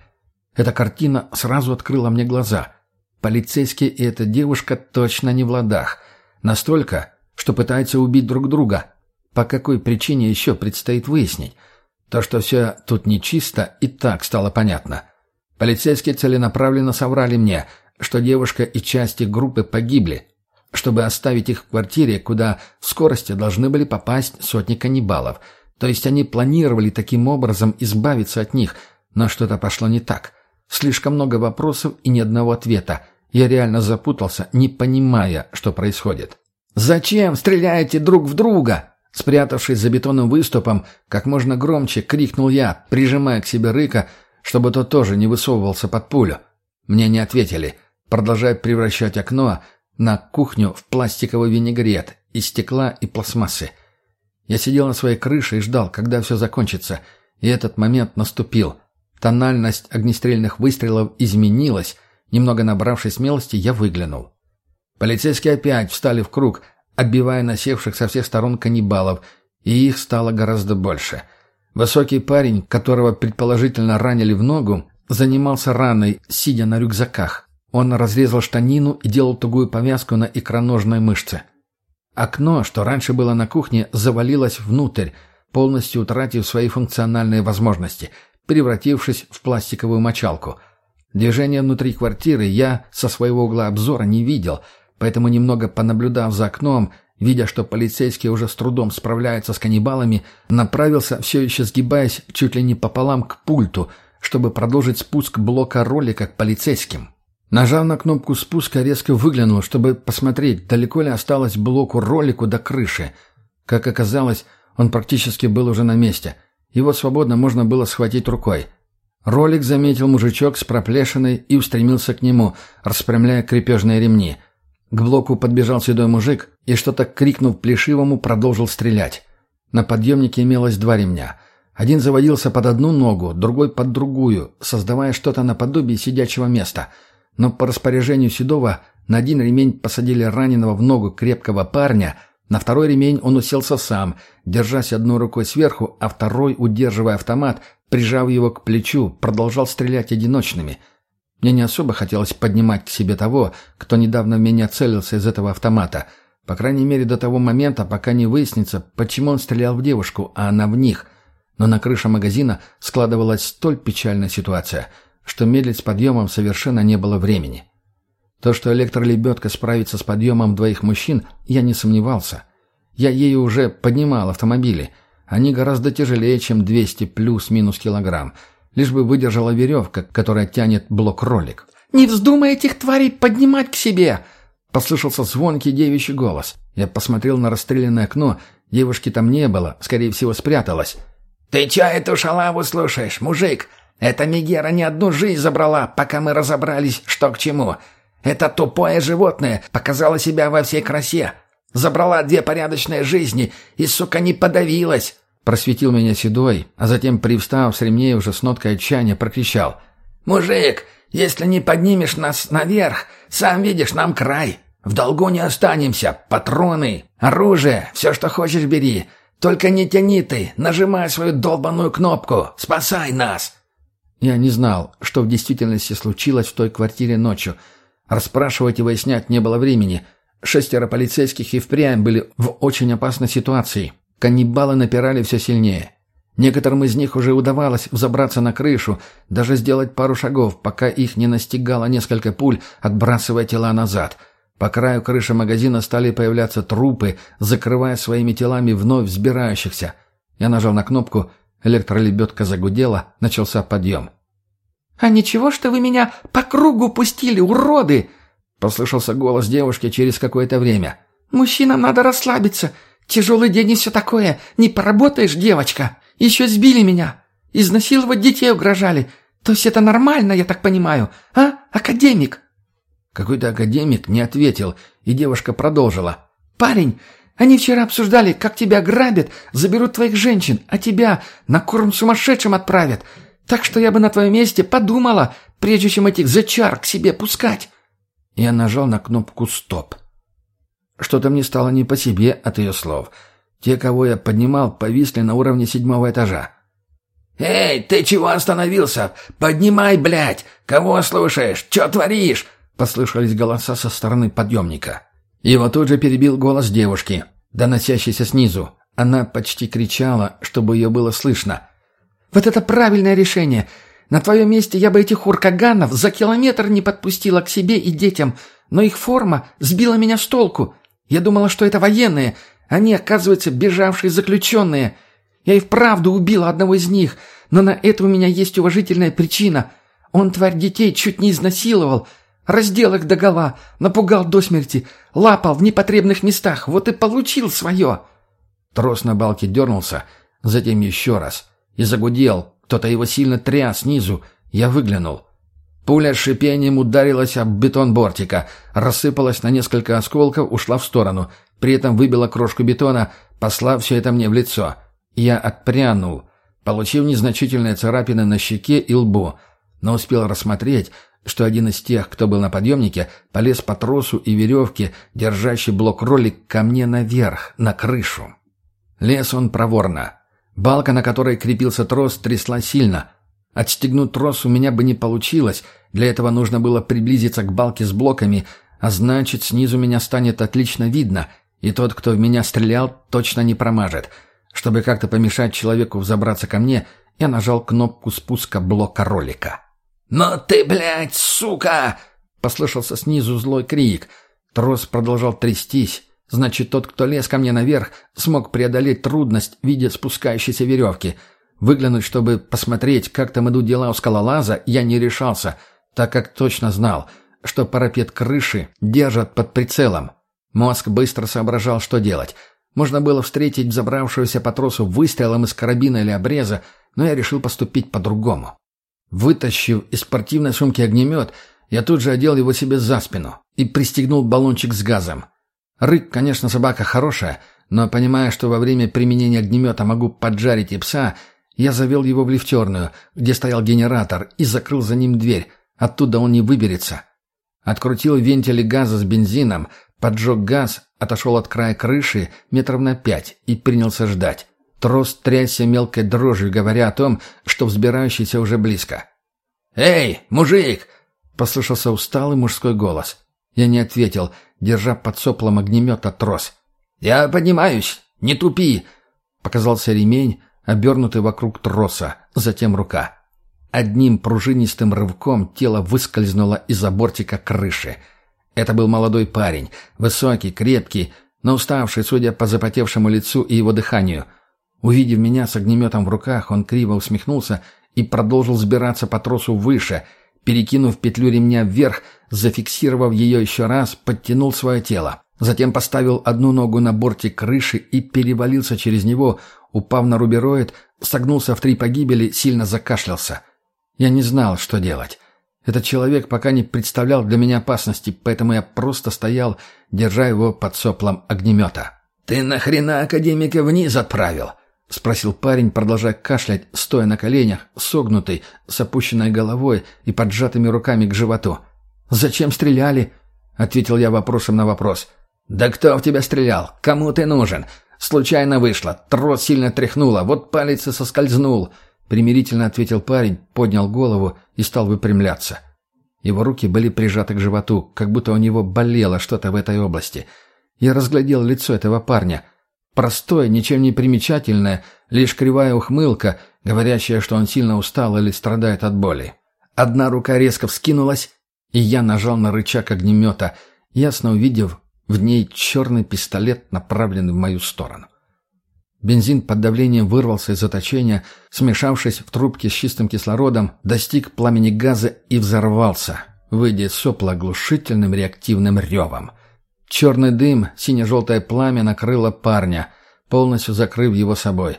Эта картина сразу открыла мне глаза. Полицейские и эта девушка точно не в ладах. Настолько, что пытаются убить друг друга. По какой причине еще предстоит выяснить. То, что все тут нечисто, и так стало понятно. Полицейские целенаправленно соврали мне – что девушка и части группы погибли, чтобы оставить их в квартире, куда в скорости должны были попасть сотни каннибалов. То есть они планировали таким образом избавиться от них, но что-то пошло не так. Слишком много вопросов и ни одного ответа. Я реально запутался, не понимая, что происходит. «Зачем стреляете друг в друга?» Спрятавшись за бетонным выступом, как можно громче крикнул я, прижимая к себе рыка, чтобы тот тоже не высовывался под пулю. Мне не ответили продолжая превращать окно на кухню в пластиковый винегрет из стекла и пластмассы. Я сидел на своей крыше и ждал, когда все закончится, и этот момент наступил. Тональность огнестрельных выстрелов изменилась. Немного набравшись смелости, я выглянул. Полицейские опять встали в круг, отбивая насевших со всех сторон каннибалов, и их стало гораздо больше. Высокий парень, которого предположительно ранили в ногу, занимался раной, сидя на рюкзаках. Он разрезал штанину и делал тугую повязку на икроножной мышце. Окно, что раньше было на кухне, завалилось внутрь, полностью утратив свои функциональные возможности, превратившись в пластиковую мочалку. Движение внутри квартиры я со своего угла обзора не видел, поэтому немного понаблюдав за окном, видя, что полицейский уже с трудом справляется с каннибалами, направился, все еще сгибаясь чуть ли не пополам к пульту, чтобы продолжить спуск блока ролика к полицейским. Нажав на кнопку спуска, резко выглянул, чтобы посмотреть, далеко ли осталось блоку-ролику до крыши. Как оказалось, он практически был уже на месте. Его свободно можно было схватить рукой. Ролик заметил мужичок с проплешиной и устремился к нему, распрямляя крепежные ремни. К блоку подбежал седой мужик и, что-то крикнув плешивому, продолжил стрелять. На подъемнике имелось два ремня. Один заводился под одну ногу, другой под другую, создавая что-то наподобие сидячего места — но по распоряжению Седова на один ремень посадили раненого в ногу крепкого парня, на второй ремень он уселся сам, держась одной рукой сверху, а второй, удерживая автомат, прижав его к плечу, продолжал стрелять одиночными. Мне не особо хотелось поднимать к себе того, кто недавно в меня целился из этого автомата, по крайней мере до того момента, пока не выяснится, почему он стрелял в девушку, а она в них. Но на крыше магазина складывалась столь печальная ситуация — что медлить с подъемом совершенно не было времени. То, что электролебедка справится с подъемом двоих мужчин, я не сомневался. Я ею уже поднимал автомобили. Они гораздо тяжелее, чем 200 плюс-минус килограмм. Лишь бы выдержала веревка, которая тянет блок-ролик. «Не вздумай этих тварей поднимать к себе!» Послышался звонкий девичий голос. Я посмотрел на расстрелянное окно. Девушки там не было, скорее всего, спряталась. «Ты чё эту шалаву слушаешь, мужик? Эта Мегера не одну жизнь забрала, пока мы разобрались, что к чему. Это тупое животное показало себя во всей красе. Забрала две порядочные жизни и, сука, не подавилась. Просветил меня седой, а затем, привстав с ремней уже с ноткой отчаяния, прокричал. «Мужик, если не поднимешь нас наверх, сам видишь, нам край. В долгу не останемся. Патроны, оружие, все, что хочешь, бери. Только не тяни ты, нажимай свою долбаную кнопку. Спасай нас!» Я не знал, что в действительности случилось в той квартире ночью. Расспрашивать и выяснять не было времени. Шестеро полицейских и впрямь были в очень опасной ситуации. Каннибалы напирали все сильнее. Некоторым из них уже удавалось взобраться на крышу, даже сделать пару шагов, пока их не настигало несколько пуль, отбрасывая тела назад. По краю крыши магазина стали появляться трупы, закрывая своими телами вновь взбирающихся. Я нажал на кнопку, электролебедка загудела, начался подъем. «А ничего, что вы меня по кругу пустили, уроды!» Послышался голос девушки через какое-то время. «Мужчинам надо расслабиться. Тяжелый день и все такое. Не поработаешь, девочка. Еще сбили меня. Изнасиловать детей угрожали. То есть это нормально, я так понимаю, а, академик?» Какой-то академик не ответил, и девушка продолжила. «Парень, они вчера обсуждали, как тебя грабят, заберут твоих женщин, а тебя на корм сумасшедшим отправят. Так что я бы на твоем месте подумала, прежде чем этих зачар к себе пускать». Я нажал на кнопку «Стоп». Что-то мне стало не по себе от ее слов. Те, кого я поднимал, повисли на уровне седьмого этажа. «Эй, ты чего остановился? Поднимай, блядь! Кого слушаешь? Че творишь?» Послышались голоса со стороны подъемника. Его тут же перебил голос девушки, доносящийся снизу. Она почти кричала, чтобы ее было слышно. «Вот это правильное решение! На твоем месте я бы этих уркаганов за километр не подпустила к себе и детям, но их форма сбила меня с толку. Я думала, что это военные. Они, оказывается, бежавшие заключенные. Я и вправду убила одного из них, но на это у меня есть уважительная причина. Он, тварь детей, чуть не изнасиловал, раздел их догола, напугал до смерти, лапал в непотребных местах, вот и получил свое». Трос на балке дернулся, затем еще раз, и загудел. Кто-то его сильно тряс снизу. Я выглянул. Пуля с шипением ударилась об бетон бортика, рассыпалась на несколько осколков, ушла в сторону, при этом выбила крошку бетона, послав все это мне в лицо. Я отпрянул, получив незначительные царапины на щеке и лбу, но успел рассмотреть, что один из тех, кто был на подъемнике, полез по тросу и веревке, держащий блок-ролик ко мне наверх, на крышу. Лез он проворно. Балка, на которой крепился трос, трясла сильно, Отстегнуть трос у меня бы не получилось, для этого нужно было приблизиться к балке с блоками, а значит, снизу меня станет отлично видно, и тот, кто в меня стрелял, точно не промажет. Чтобы как-то помешать человеку взобраться ко мне, я нажал кнопку спуска блока ролика. «Но ты, блядь, сука!» — послышался снизу злой крик. Трос продолжал трястись. Значит, тот, кто лез ко мне наверх, смог преодолеть трудность, видя спускающиеся веревки — Выглянуть, чтобы посмотреть, как там идут дела у скалолаза, я не решался, так как точно знал, что парапет крыши держат под прицелом. Мозг быстро соображал, что делать. Можно было встретить забравшегося по тросу выстрелом из карабина или обреза, но я решил поступить по-другому. Вытащив из спортивной сумки огнемет, я тут же одел его себе за спину и пристегнул баллончик с газом. Рык, конечно, собака хорошая, но понимая, что во время применения огнемета могу поджарить и пса, я завел его в лифтерную, где стоял генератор, и закрыл за ним дверь. Оттуда он не выберется. Открутил вентили газа с бензином, поджег газ, отошел от края крыши метров на пять и принялся ждать. Трос трясся мелкой дрожью, говоря о том, что взбирающийся уже близко. «Эй, мужик!» — послышался усталый мужской голос. Я не ответил, держа под соплом огнемета трос. «Я поднимаюсь, не тупи!» Показался ремень, обернутый вокруг троса, затем рука. Одним пружинистым рывком тело выскользнуло из-за бортика крыши. Это был молодой парень, высокий, крепкий, но уставший, судя по запотевшему лицу и его дыханию. Увидев меня с огнеметом в руках, он криво усмехнулся и продолжил сбираться по тросу выше, перекинув петлю ремня вверх, зафиксировав ее еще раз, подтянул свое тело. Затем поставил одну ногу на бортик крыши и перевалился через него, упав на рубероид, согнулся в три погибели, сильно закашлялся. Я не знал, что делать. Этот человек пока не представлял для меня опасности, поэтому я просто стоял, держа его под соплом огнемета. «Ты нахрена академика вниз отправил?» — спросил парень, продолжая кашлять, стоя на коленях, согнутый, с опущенной головой и поджатыми руками к животу. «Зачем стреляли?» — ответил я вопросом на вопрос. «Да кто в тебя стрелял? Кому ты нужен? Случайно вышло. Трос сильно тряхнуло. Вот палец и соскользнул». Примирительно ответил парень, поднял голову и стал выпрямляться. Его руки были прижаты к животу, как будто у него болело что-то в этой области. Я разглядел лицо этого парня. Простое, ничем не примечательное, лишь кривая ухмылка, говорящая, что он сильно устал или страдает от боли. Одна рука резко вскинулась, и я нажал на рычаг огнемета, ясно увидев в ней черный пистолет, направленный в мою сторону. Бензин под давлением вырвался из заточения, смешавшись в трубке с чистым кислородом, достиг пламени газа и взорвался, выйдя из сопла оглушительным реактивным ревом. Черный дым, сине-желтое пламя накрыло парня, полностью закрыв его собой.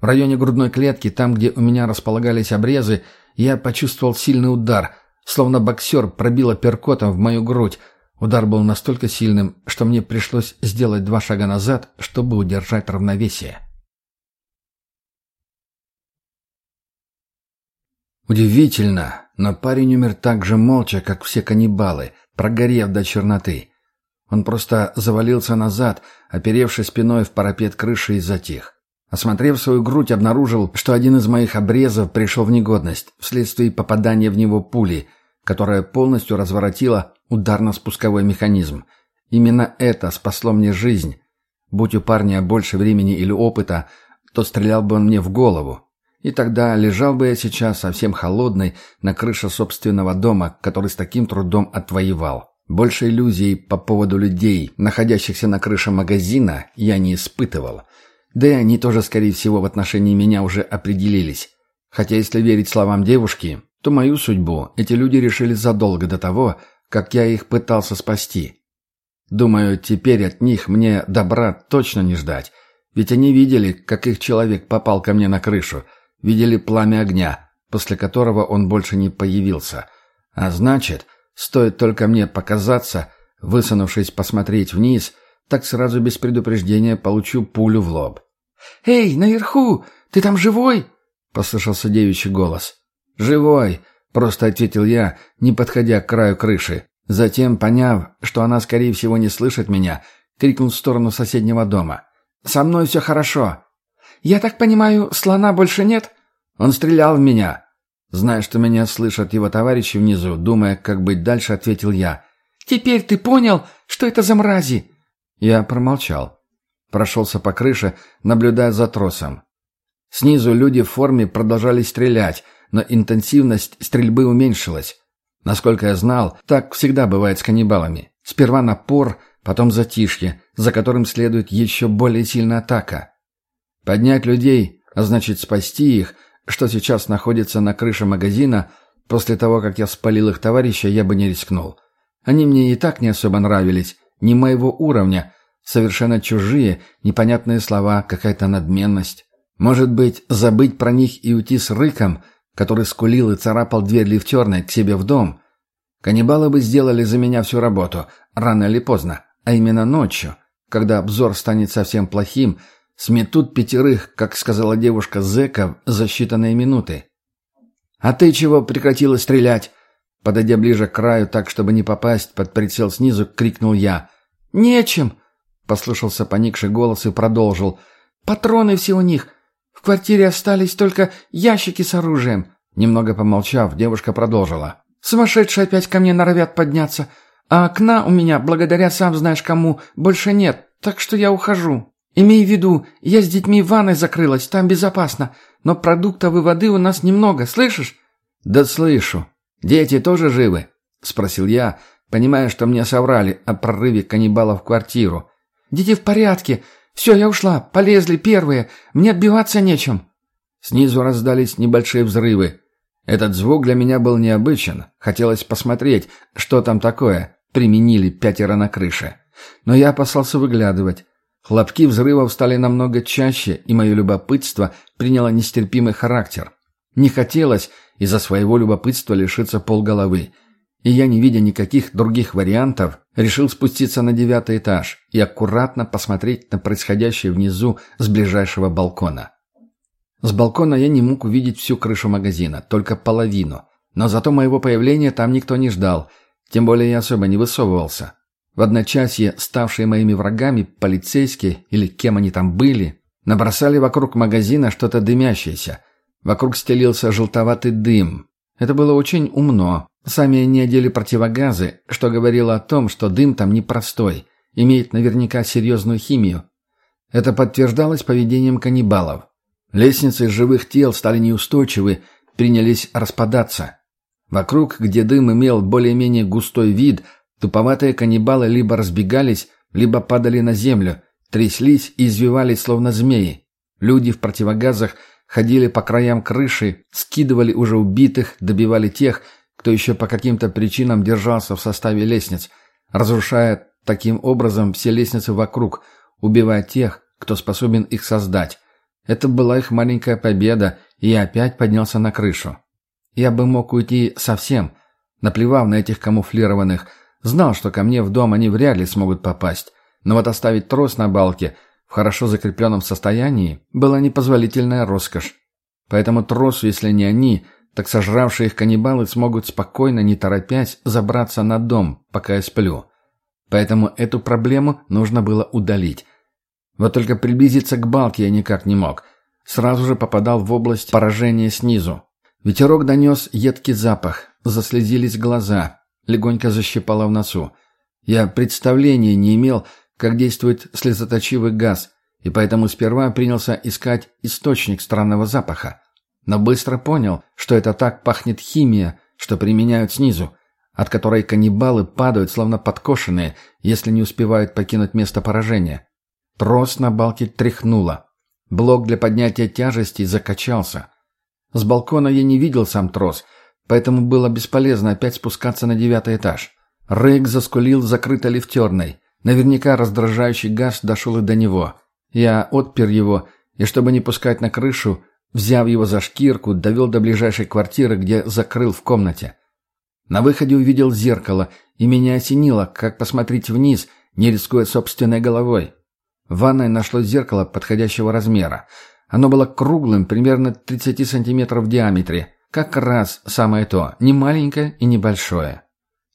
В районе грудной клетки, там, где у меня располагались обрезы, я почувствовал сильный удар, словно боксер пробил перкотом в мою грудь, Удар был настолько сильным, что мне пришлось сделать два шага назад, чтобы удержать равновесие. Удивительно, но парень умер так же молча, как все каннибалы, прогорев до черноты. Он просто завалился назад, оперевшись спиной в парапет крыши и затих. Осмотрев свою грудь, обнаружил, что один из моих обрезов пришел в негодность вследствие попадания в него пули, которая полностью разворотила ударно-спусковой механизм. Именно это спасло мне жизнь. Будь у парня больше времени или опыта, то стрелял бы он мне в голову. И тогда лежал бы я сейчас совсем холодный на крыше собственного дома, который с таким трудом отвоевал. Больше иллюзий по поводу людей, находящихся на крыше магазина, я не испытывал. Да и они тоже, скорее всего, в отношении меня уже определились. Хотя, если верить словам девушки, то мою судьбу эти люди решили задолго до того, как я их пытался спасти. Думаю, теперь от них мне добра точно не ждать, ведь они видели, как их человек попал ко мне на крышу, видели пламя огня, после которого он больше не появился. А значит, стоит только мне показаться, высунувшись посмотреть вниз, так сразу без предупреждения получу пулю в лоб. «Эй, наверху! Ты там живой?» — послышался девичий голос. «Живой!» Просто ответил я, не подходя к краю крыши. Затем, поняв, что она, скорее всего, не слышит меня, крикнул в сторону соседнего дома. «Со мной все хорошо!» «Я так понимаю, слона больше нет?» «Он стрелял в меня!» Зная, что меня слышат его товарищи внизу, думая, как быть дальше, ответил я. «Теперь ты понял, что это за мрази?» Я промолчал. Прошелся по крыше, наблюдая за тросом. Снизу люди в форме продолжали стрелять, но интенсивность стрельбы уменьшилась. Насколько я знал, так всегда бывает с каннибалами. Сперва напор, потом затишье, за которым следует еще более сильная атака. Поднять людей, а значит спасти их, что сейчас находится на крыше магазина, после того, как я спалил их товарища, я бы не рискнул. Они мне и так не особо нравились, не моего уровня, совершенно чужие, непонятные слова, какая-то надменность. Может быть, забыть про них и уйти с рыком – который скулил и царапал дверь лифтерной к себе в дом. Каннибалы бы сделали за меня всю работу, рано или поздно, а именно ночью, когда обзор станет совсем плохим, сметут пятерых, как сказала девушка зэков, за считанные минуты. «А ты чего прекратила стрелять?» Подойдя ближе к краю, так, чтобы не попасть под прицел снизу, крикнул я. «Нечем!» — послышался поникший голос и продолжил. «Патроны все у них квартире остались только ящики с оружием». Немного помолчав, девушка продолжила. «Сумасшедшие опять ко мне норовят подняться. А окна у меня, благодаря сам знаешь кому, больше нет, так что я ухожу. Имей в виду, я с детьми в ванной закрылась, там безопасно, но продуктов и воды у нас немного, слышишь?» «Да слышу. Дети тоже живы?» — спросил я, понимая, что мне соврали о прорыве каннибала в квартиру. «Дети в порядке. «Все, я ушла. Полезли первые. Мне отбиваться нечем». Снизу раздались небольшие взрывы. Этот звук для меня был необычен. Хотелось посмотреть, что там такое. Применили пятеро на крыше. Но я опасался выглядывать. Хлопки взрывов стали намного чаще, и мое любопытство приняло нестерпимый характер. Не хотелось из-за своего любопытства лишиться полголовы. И я, не видя никаких других вариантов, решил спуститься на девятый этаж и аккуратно посмотреть на происходящее внизу с ближайшего балкона. С балкона я не мог увидеть всю крышу магазина, только половину. Но зато моего появления там никто не ждал, тем более я особо не высовывался. В одночасье ставшие моими врагами полицейские, или кем они там были, набросали вокруг магазина что-то дымящееся. Вокруг стелился желтоватый дым, Это было очень умно. Сами они одели противогазы, что говорило о том, что дым там непростой, имеет наверняка серьезную химию. Это подтверждалось поведением каннибалов. Лестницы живых тел стали неустойчивы, принялись распадаться. Вокруг, где дым имел более-менее густой вид, туповатые каннибалы либо разбегались, либо падали на землю, тряслись и извивались, словно змеи. Люди в противогазах ходили по краям крыши, скидывали уже убитых, добивали тех, кто еще по каким-то причинам держался в составе лестниц, разрушая таким образом все лестницы вокруг, убивая тех, кто способен их создать. Это была их маленькая победа, и я опять поднялся на крышу. Я бы мог уйти совсем, наплевав на этих камуфлированных, знал, что ко мне в дом они вряд ли смогут попасть, но вот оставить трос на балке в хорошо закрепленном состоянии была непозволительная роскошь. Поэтому тросу, если не они, так сожравшие их каннибалы смогут спокойно, не торопясь, забраться на дом, пока я сплю. Поэтому эту проблему нужно было удалить. Вот только приблизиться к балке я никак не мог. Сразу же попадал в область поражения снизу. Ветерок донес едкий запах, заслезились глаза, легонько защипало в носу. Я представления не имел, как действует слезоточивый газ, и поэтому сперва принялся искать источник странного запаха. Но быстро понял, что это так пахнет химия, что применяют снизу, от которой каннибалы падают, словно подкошенные, если не успевают покинуть место поражения. Трос на балке тряхнуло. Блок для поднятия тяжести закачался. С балкона я не видел сам трос, поэтому было бесполезно опять спускаться на девятый этаж. Рейк заскулил закрыто лифтерной. Наверняка раздражающий газ дошел и до него. Я отпер его, и чтобы не пускать на крышу, взяв его за шкирку, довел до ближайшей квартиры, где закрыл в комнате. На выходе увидел зеркало, и меня осенило, как посмотреть вниз, не рискуя собственной головой. В ванной нашлось зеркало подходящего размера. Оно было круглым, примерно 30 сантиметров в диаметре. Как раз самое то, не маленькое и не большое.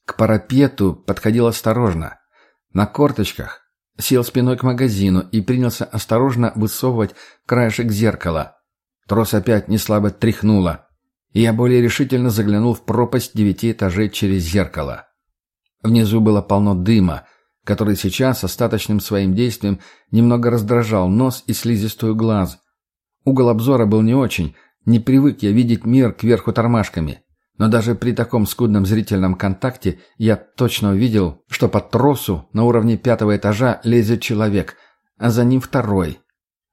К парапету подходил осторожно. На корточках сел спиной к магазину и принялся осторожно высовывать краешек зеркала. Трос опять неслабо тряхнуло, и я более решительно заглянул в пропасть девяти этажей через зеркало. Внизу было полно дыма, который сейчас остаточным своим действием немного раздражал нос и слизистую глаз. Угол обзора был не очень, не привык я видеть мир кверху тормашками. Но даже при таком скудном зрительном контакте я точно увидел, что под тросу на уровне пятого этажа лезет человек, а за ним второй.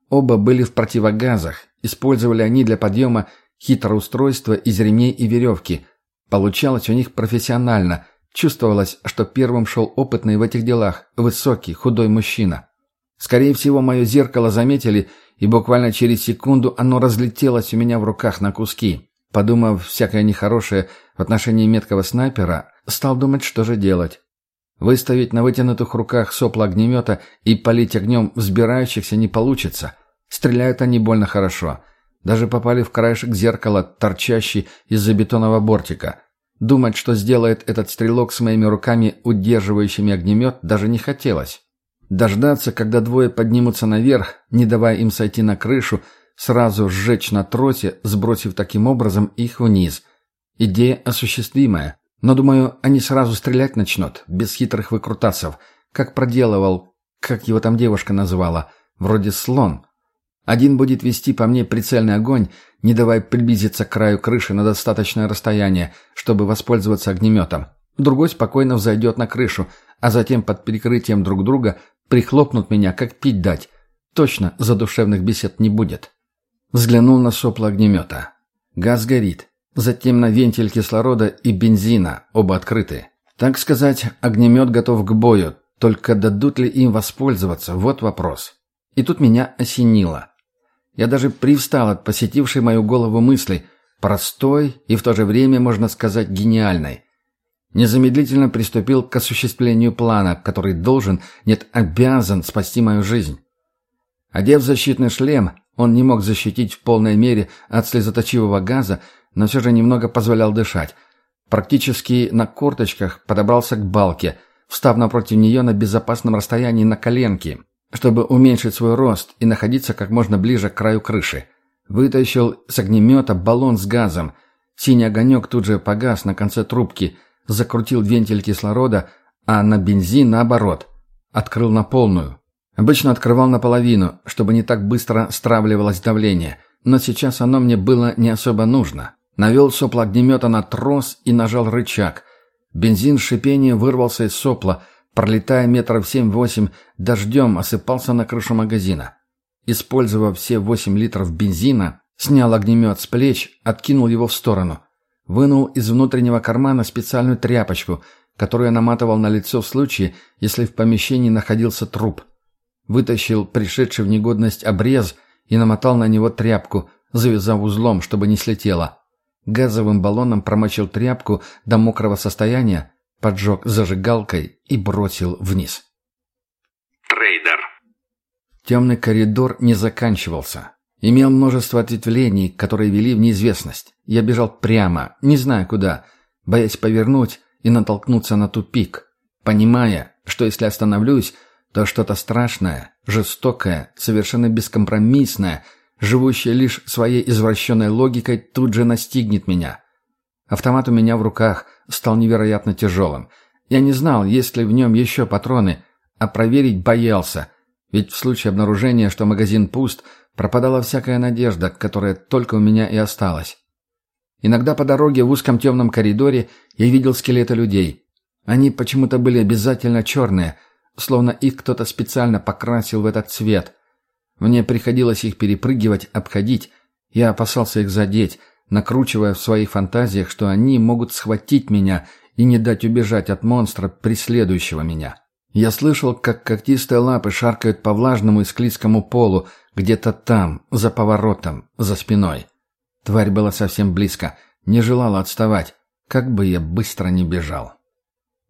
Оба были в противогазах, использовали они для подъема хитроустройство из ремней и веревки. Получалось у них профессионально – Чувствовалось, что первым шел опытный в этих делах, высокий, худой мужчина. Скорее всего, мое зеркало заметили, и буквально через секунду оно разлетелось у меня в руках на куски. Подумав всякое нехорошее в отношении меткого снайпера, стал думать, что же делать. Выставить на вытянутых руках сопла огнемета и полить огнем взбирающихся не получится. Стреляют они больно хорошо. Даже попали в краешек зеркала, торчащий из-за бетонного бортика. Думать, что сделает этот стрелок с моими руками, удерживающими огнемет, даже не хотелось. Дождаться, когда двое поднимутся наверх, не давая им сойти на крышу, сразу сжечь на тросе, сбросив таким образом их вниз. Идея осуществимая. Но, думаю, они сразу стрелять начнут, без хитрых выкрутасов, как проделывал, как его там девушка называла, вроде слон. Один будет вести по мне прицельный огонь, не давая приблизиться к краю крыши на достаточное расстояние, чтобы воспользоваться огнеметом. Другой спокойно взойдет на крышу, а затем под прикрытием друг друга прихлопнут меня, как пить дать. Точно задушевных бесед не будет. Взглянул на сопло огнемета. Газ горит. Затем на вентиль кислорода и бензина, оба открыты. Так сказать, огнемет готов к бою, только дадут ли им воспользоваться, вот вопрос. И тут меня осенило. Я даже привстал от посетившей мою голову мысли, простой и в то же время, можно сказать, гениальной. Незамедлительно приступил к осуществлению плана, который должен, нет, обязан спасти мою жизнь. Одев защитный шлем, он не мог защитить в полной мере от слезоточивого газа, но все же немного позволял дышать. Практически на корточках подобрался к балке, встав напротив нее на безопасном расстоянии на коленки, чтобы уменьшить свой рост и находиться как можно ближе к краю крыши. Вытащил с огнемета баллон с газом. Синий огонек тут же погас на конце трубки, закрутил вентиль кислорода, а на бензин наоборот. Открыл на полную. Обычно открывал наполовину, чтобы не так быстро стравливалось давление, но сейчас оно мне было не особо нужно. Навел сопло огнемета на трос и нажал рычаг. Бензин с шипением вырвался из сопла, пролетая метров семь-восемь, дождем осыпался на крышу магазина. Использовав все восемь литров бензина, снял огнемет с плеч, откинул его в сторону. Вынул из внутреннего кармана специальную тряпочку, которую я наматывал на лицо в случае, если в помещении находился труп. Вытащил пришедший в негодность обрез и намотал на него тряпку, завязав узлом, чтобы не слетело. Газовым баллоном промочил тряпку до мокрого состояния, поджег зажигалкой и бросил вниз. Трейдер. Темный коридор не заканчивался. Имел множество ответвлений, которые вели в неизвестность. Я бежал прямо, не зная куда, боясь повернуть и натолкнуться на тупик, понимая, что если остановлюсь, то что-то страшное, жестокое, совершенно бескомпромиссное, живущее лишь своей извращенной логикой, тут же настигнет меня. Автомат у меня в руках стал невероятно тяжелым. Я не знал, есть ли в нем еще патроны, а проверить боялся, ведь в случае обнаружения, что магазин пуст, пропадала всякая надежда, которая только у меня и осталась. Иногда по дороге в узком темном коридоре я видел скелеты людей. Они почему-то были обязательно черные, словно их кто-то специально покрасил в этот цвет. Мне приходилось их перепрыгивать, обходить. Я опасался их задеть, накручивая в своих фантазиях, что они могут схватить меня и не дать убежать от монстра, преследующего меня. Я слышал, как когтистые лапы шаркают по влажному и склизкому полу, где-то там, за поворотом, за спиной. Тварь была совсем близко, не желала отставать, как бы я быстро не бежал.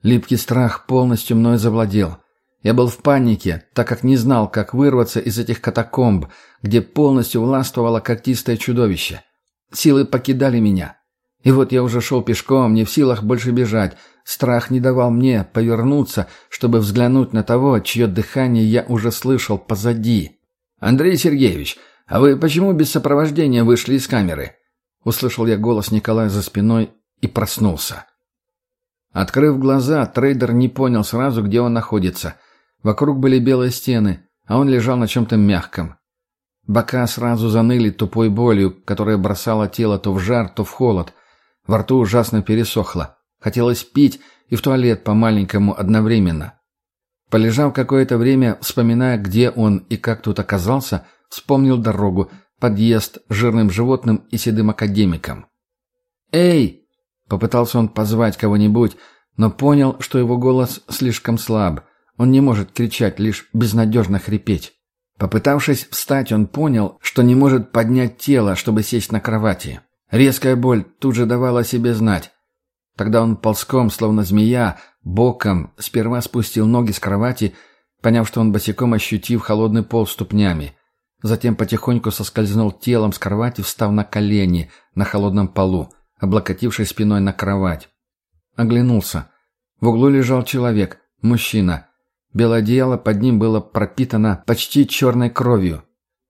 Липкий страх полностью мной завладел. Я был в панике, так как не знал, как вырваться из этих катакомб, где полностью властвовало когтистое чудовище. Силы покидали меня. И вот я уже шел пешком, не в силах больше бежать. Страх не давал мне повернуться, чтобы взглянуть на того, чье дыхание я уже слышал позади. «Андрей Сергеевич, а вы почему без сопровождения вышли из камеры?» Услышал я голос Николая за спиной и проснулся. Открыв глаза, трейдер не понял сразу, где он находится. Вокруг были белые стены, а он лежал на чем-то мягком. Бока сразу заныли тупой болью, которая бросала тело то в жар, то в холод. Во рту ужасно пересохло. Хотелось пить и в туалет по-маленькому одновременно. Полежав какое-то время, вспоминая, где он и как тут оказался, вспомнил дорогу, подъезд жирным животным и седым академиком. «Эй!» — попытался он позвать кого-нибудь, но понял, что его голос слишком слаб. Он не может кричать, лишь безнадежно хрипеть. Попытавшись встать, он понял, что не может поднять тело, чтобы сесть на кровати. Резкая боль тут же давала себе знать. Тогда он ползком, словно змея, боком, сперва спустил ноги с кровати, поняв, что он босиком ощутив холодный пол ступнями. Затем потихоньку соскользнул телом с кровати, встав на колени на холодном полу, облокотившись спиной на кровать. Оглянулся. В углу лежал человек, мужчина. Белое одеяло под ним было пропитано почти черной кровью.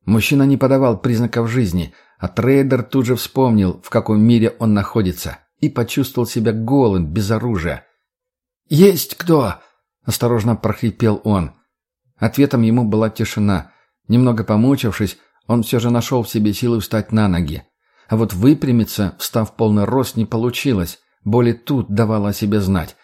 Мужчина не подавал признаков жизни – а трейдер тут же вспомнил, в каком мире он находится, и почувствовал себя голым, без оружия. «Есть кто?» – осторожно прохрипел он. Ответом ему была тишина. Немного помучившись, он все же нашел в себе силы встать на ноги. А вот выпрямиться, встав полный рост, не получилось. Боли тут давала о себе знать.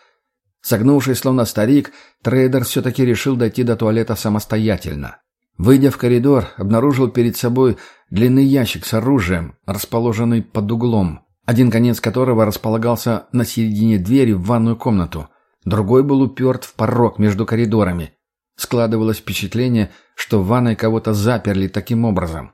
Согнувшись, словно старик, трейдер все-таки решил дойти до туалета самостоятельно. Выйдя в коридор, обнаружил перед собой длинный ящик с оружием, расположенный под углом, один конец которого располагался на середине двери в ванную комнату, другой был уперт в порог между коридорами. Складывалось впечатление, что в ванной кого-то заперли таким образом.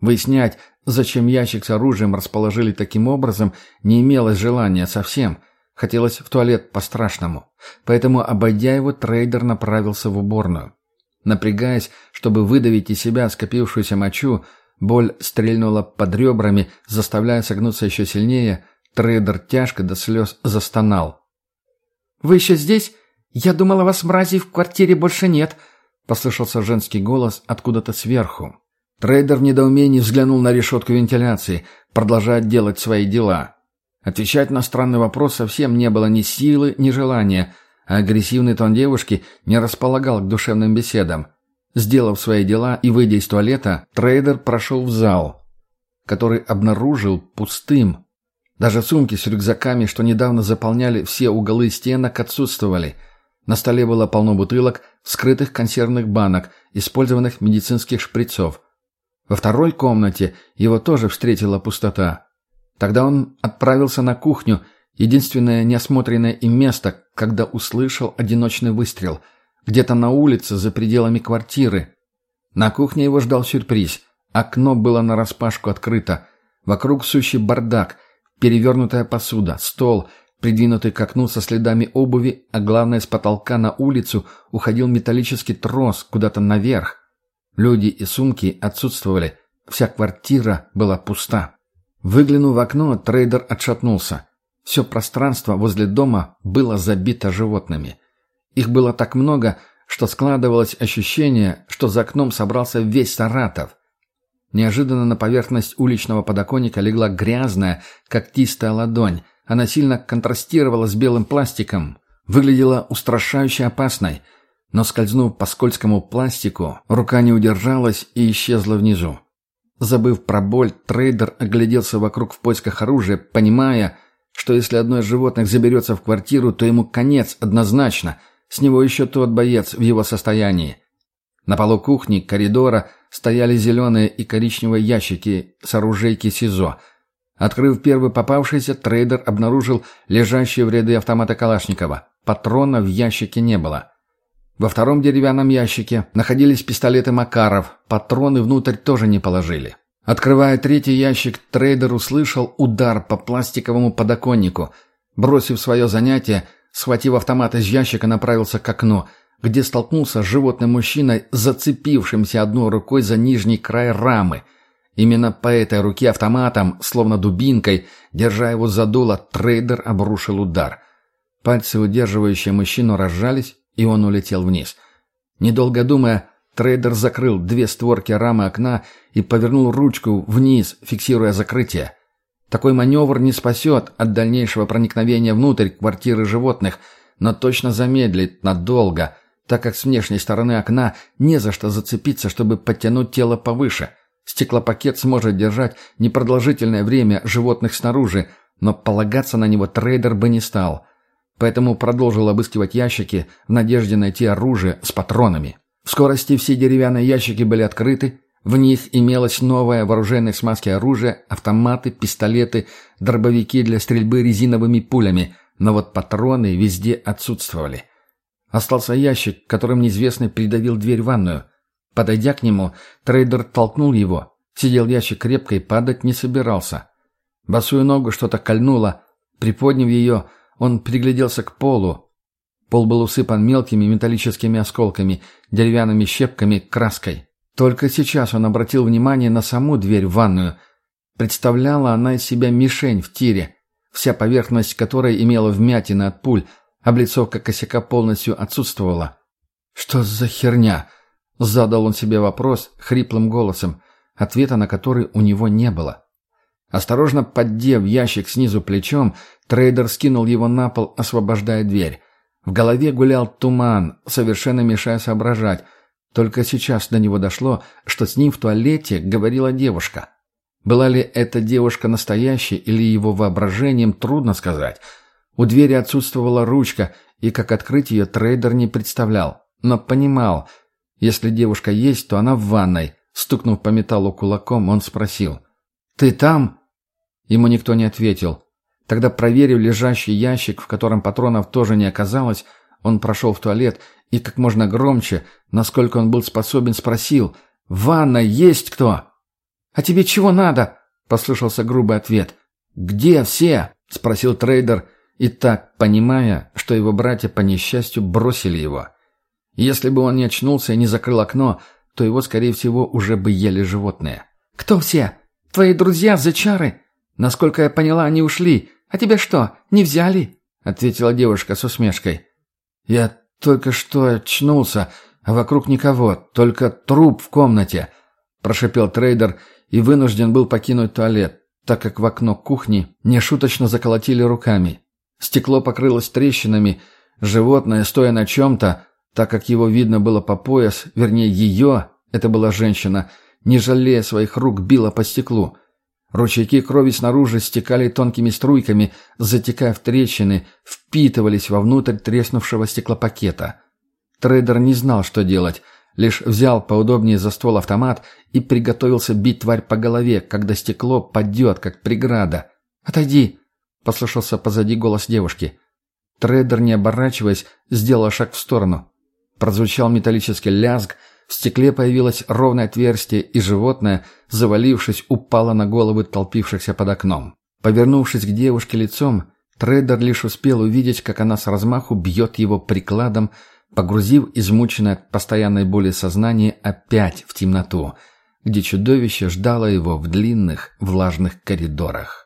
Выяснять, зачем ящик с оружием расположили таким образом, не имелось желания совсем. Хотелось в туалет по-страшному. Поэтому, обойдя его, трейдер направился в уборную. Напрягаясь, чтобы выдавить из себя скопившуюся мочу, боль стрельнула под ребрами, заставляя согнуться еще сильнее, трейдер тяжко до слез застонал. «Вы еще здесь? Я думала, вас, мрази, в квартире больше нет», — послышался женский голос откуда-то сверху. Трейдер в недоумении взглянул на решетку вентиляции, продолжая делать свои дела. Отвечать на странный вопрос совсем не было ни силы, ни желания, а агрессивный тон девушки не располагал к душевным беседам. Сделав свои дела и выйдя из туалета, трейдер прошел в зал, который обнаружил пустым. Даже сумки с рюкзаками, что недавно заполняли все углы стенок, отсутствовали. На столе было полно бутылок, скрытых консервных банок, использованных медицинских шприцов. Во второй комнате его тоже встретила пустота. Тогда он отправился на кухню, единственное неосмотренное им место, когда услышал одиночный выстрел. Где-то на улице, за пределами квартиры. На кухне его ждал сюрприз. Окно было нараспашку открыто. Вокруг сущий бардак, перевернутая посуда, стол, придвинутый к окну со следами обуви, а главное, с потолка на улицу уходил металлический трос куда-то наверх. Люди и сумки отсутствовали. Вся квартира была пуста. Выглянув в окно, трейдер отшатнулся. Все пространство возле дома было забито животными. Их было так много, что складывалось ощущение, что за окном собрался весь Саратов. Неожиданно на поверхность уличного подоконника легла грязная, когтистая ладонь. Она сильно контрастировала с белым пластиком, выглядела устрашающе опасной, но, скользнув по скользкому пластику, рука не удержалась и исчезла внизу. Забыв про боль, трейдер огляделся вокруг в поисках оружия, понимая, что если одно из животных заберется в квартиру, то ему конец однозначно. С него еще тот боец в его состоянии. На полу кухни, коридора стояли зеленые и коричневые ящики с оружейки СИЗО. Открыв первый попавшийся, трейдер обнаружил лежащие в ряды автомата Калашникова. Патрона в ящике не было. Во втором деревянном ящике находились пистолеты Макаров, патроны внутрь тоже не положили. Открывая третий ящик, трейдер услышал удар по пластиковому подоконнику. Бросив свое занятие, схватив автомат из ящика, направился к окну, где столкнулся с животным мужчиной, зацепившимся одной рукой за нижний край рамы. Именно по этой руке автоматом, словно дубинкой, держа его за дуло, трейдер обрушил удар. Пальцы, удерживающие мужчину, разжались, и он улетел вниз. Недолго думая, трейдер закрыл две створки рамы окна и повернул ручку вниз, фиксируя закрытие. Такой маневр не спасет от дальнейшего проникновения внутрь квартиры животных, но точно замедлит надолго, так как с внешней стороны окна не за что зацепиться, чтобы подтянуть тело повыше. Стеклопакет сможет держать непродолжительное время животных снаружи, но полагаться на него трейдер бы не стал поэтому продолжил обыскивать ящики в надежде найти оружие с патронами. В скорости все деревянные ящики были открыты, в них имелось новое вооруженное смазки оружие, автоматы, пистолеты, дробовики для стрельбы резиновыми пулями, но вот патроны везде отсутствовали. Остался ящик, которым неизвестный придавил дверь в ванную. Подойдя к нему, трейдер толкнул его. Сидел ящик крепко и падать не собирался. Босую ногу что-то кольнуло. Приподняв ее, он пригляделся к полу. Пол был усыпан мелкими металлическими осколками, деревянными щепками, краской. Только сейчас он обратил внимание на саму дверь в ванную. Представляла она из себя мишень в тире, вся поверхность которой имела вмятины от пуль, облицовка косяка полностью отсутствовала. «Что за херня?» — задал он себе вопрос хриплым голосом, ответа на который у него не было. Осторожно поддев ящик снизу плечом, трейдер скинул его на пол, освобождая дверь. В голове гулял туман, совершенно мешая соображать. Только сейчас до него дошло, что с ним в туалете говорила девушка. Была ли эта девушка настоящей или его воображением, трудно сказать. У двери отсутствовала ручка, и как открыть ее трейдер не представлял. Но понимал, если девушка есть, то она в ванной. Стукнув по металлу кулаком, он спросил. «Ты там?» Ему никто не ответил. Тогда, проверив лежащий ящик, в котором патронов тоже не оказалось, он прошел в туалет и как можно громче, насколько он был способен, спросил «В ванной есть кто?» «А тебе чего надо?» — послышался грубый ответ. «Где все?» — спросил трейдер, и так, понимая, что его братья по несчастью бросили его. Если бы он не очнулся и не закрыл окно, то его, скорее всего, уже бы ели животные. «Кто все? Твои друзья, зачары?» Насколько я поняла, они ушли. А тебя что, не взяли?» — ответила девушка с усмешкой. «Я только что очнулся, а вокруг никого, только труп в комнате», — прошипел трейдер и вынужден был покинуть туалет. так как в окно кухни нешуточно заколотили руками. Стекло покрылось трещинами, животное, стоя на чем-то, так как его видно было по пояс, вернее ее, это была женщина, не жалея своих рук, била по стеклу. Ручейки крови снаружи стекали тонкими струйками, затекая в трещины, впитывались вовнутрь треснувшего стеклопакета. Трейдер не знал, что делать, лишь взял поудобнее за ствол автомат и приготовился бить тварь по голове, когда стекло падет, как преграда. «Отойди!» — послышался позади голос девушки. Трейдер, не оборачиваясь, сделал шаг в сторону. Прозвучал металлический лязг — в стекле появилось ровное отверстие, и животное, завалившись, упало на головы толпившихся под окном. Повернувшись к девушке лицом, трейдер лишь успел увидеть, как она с размаху бьет его прикладом, погрузив измученное от постоянной боли сознание опять в темноту, где чудовище ждало его в длинных влажных коридорах.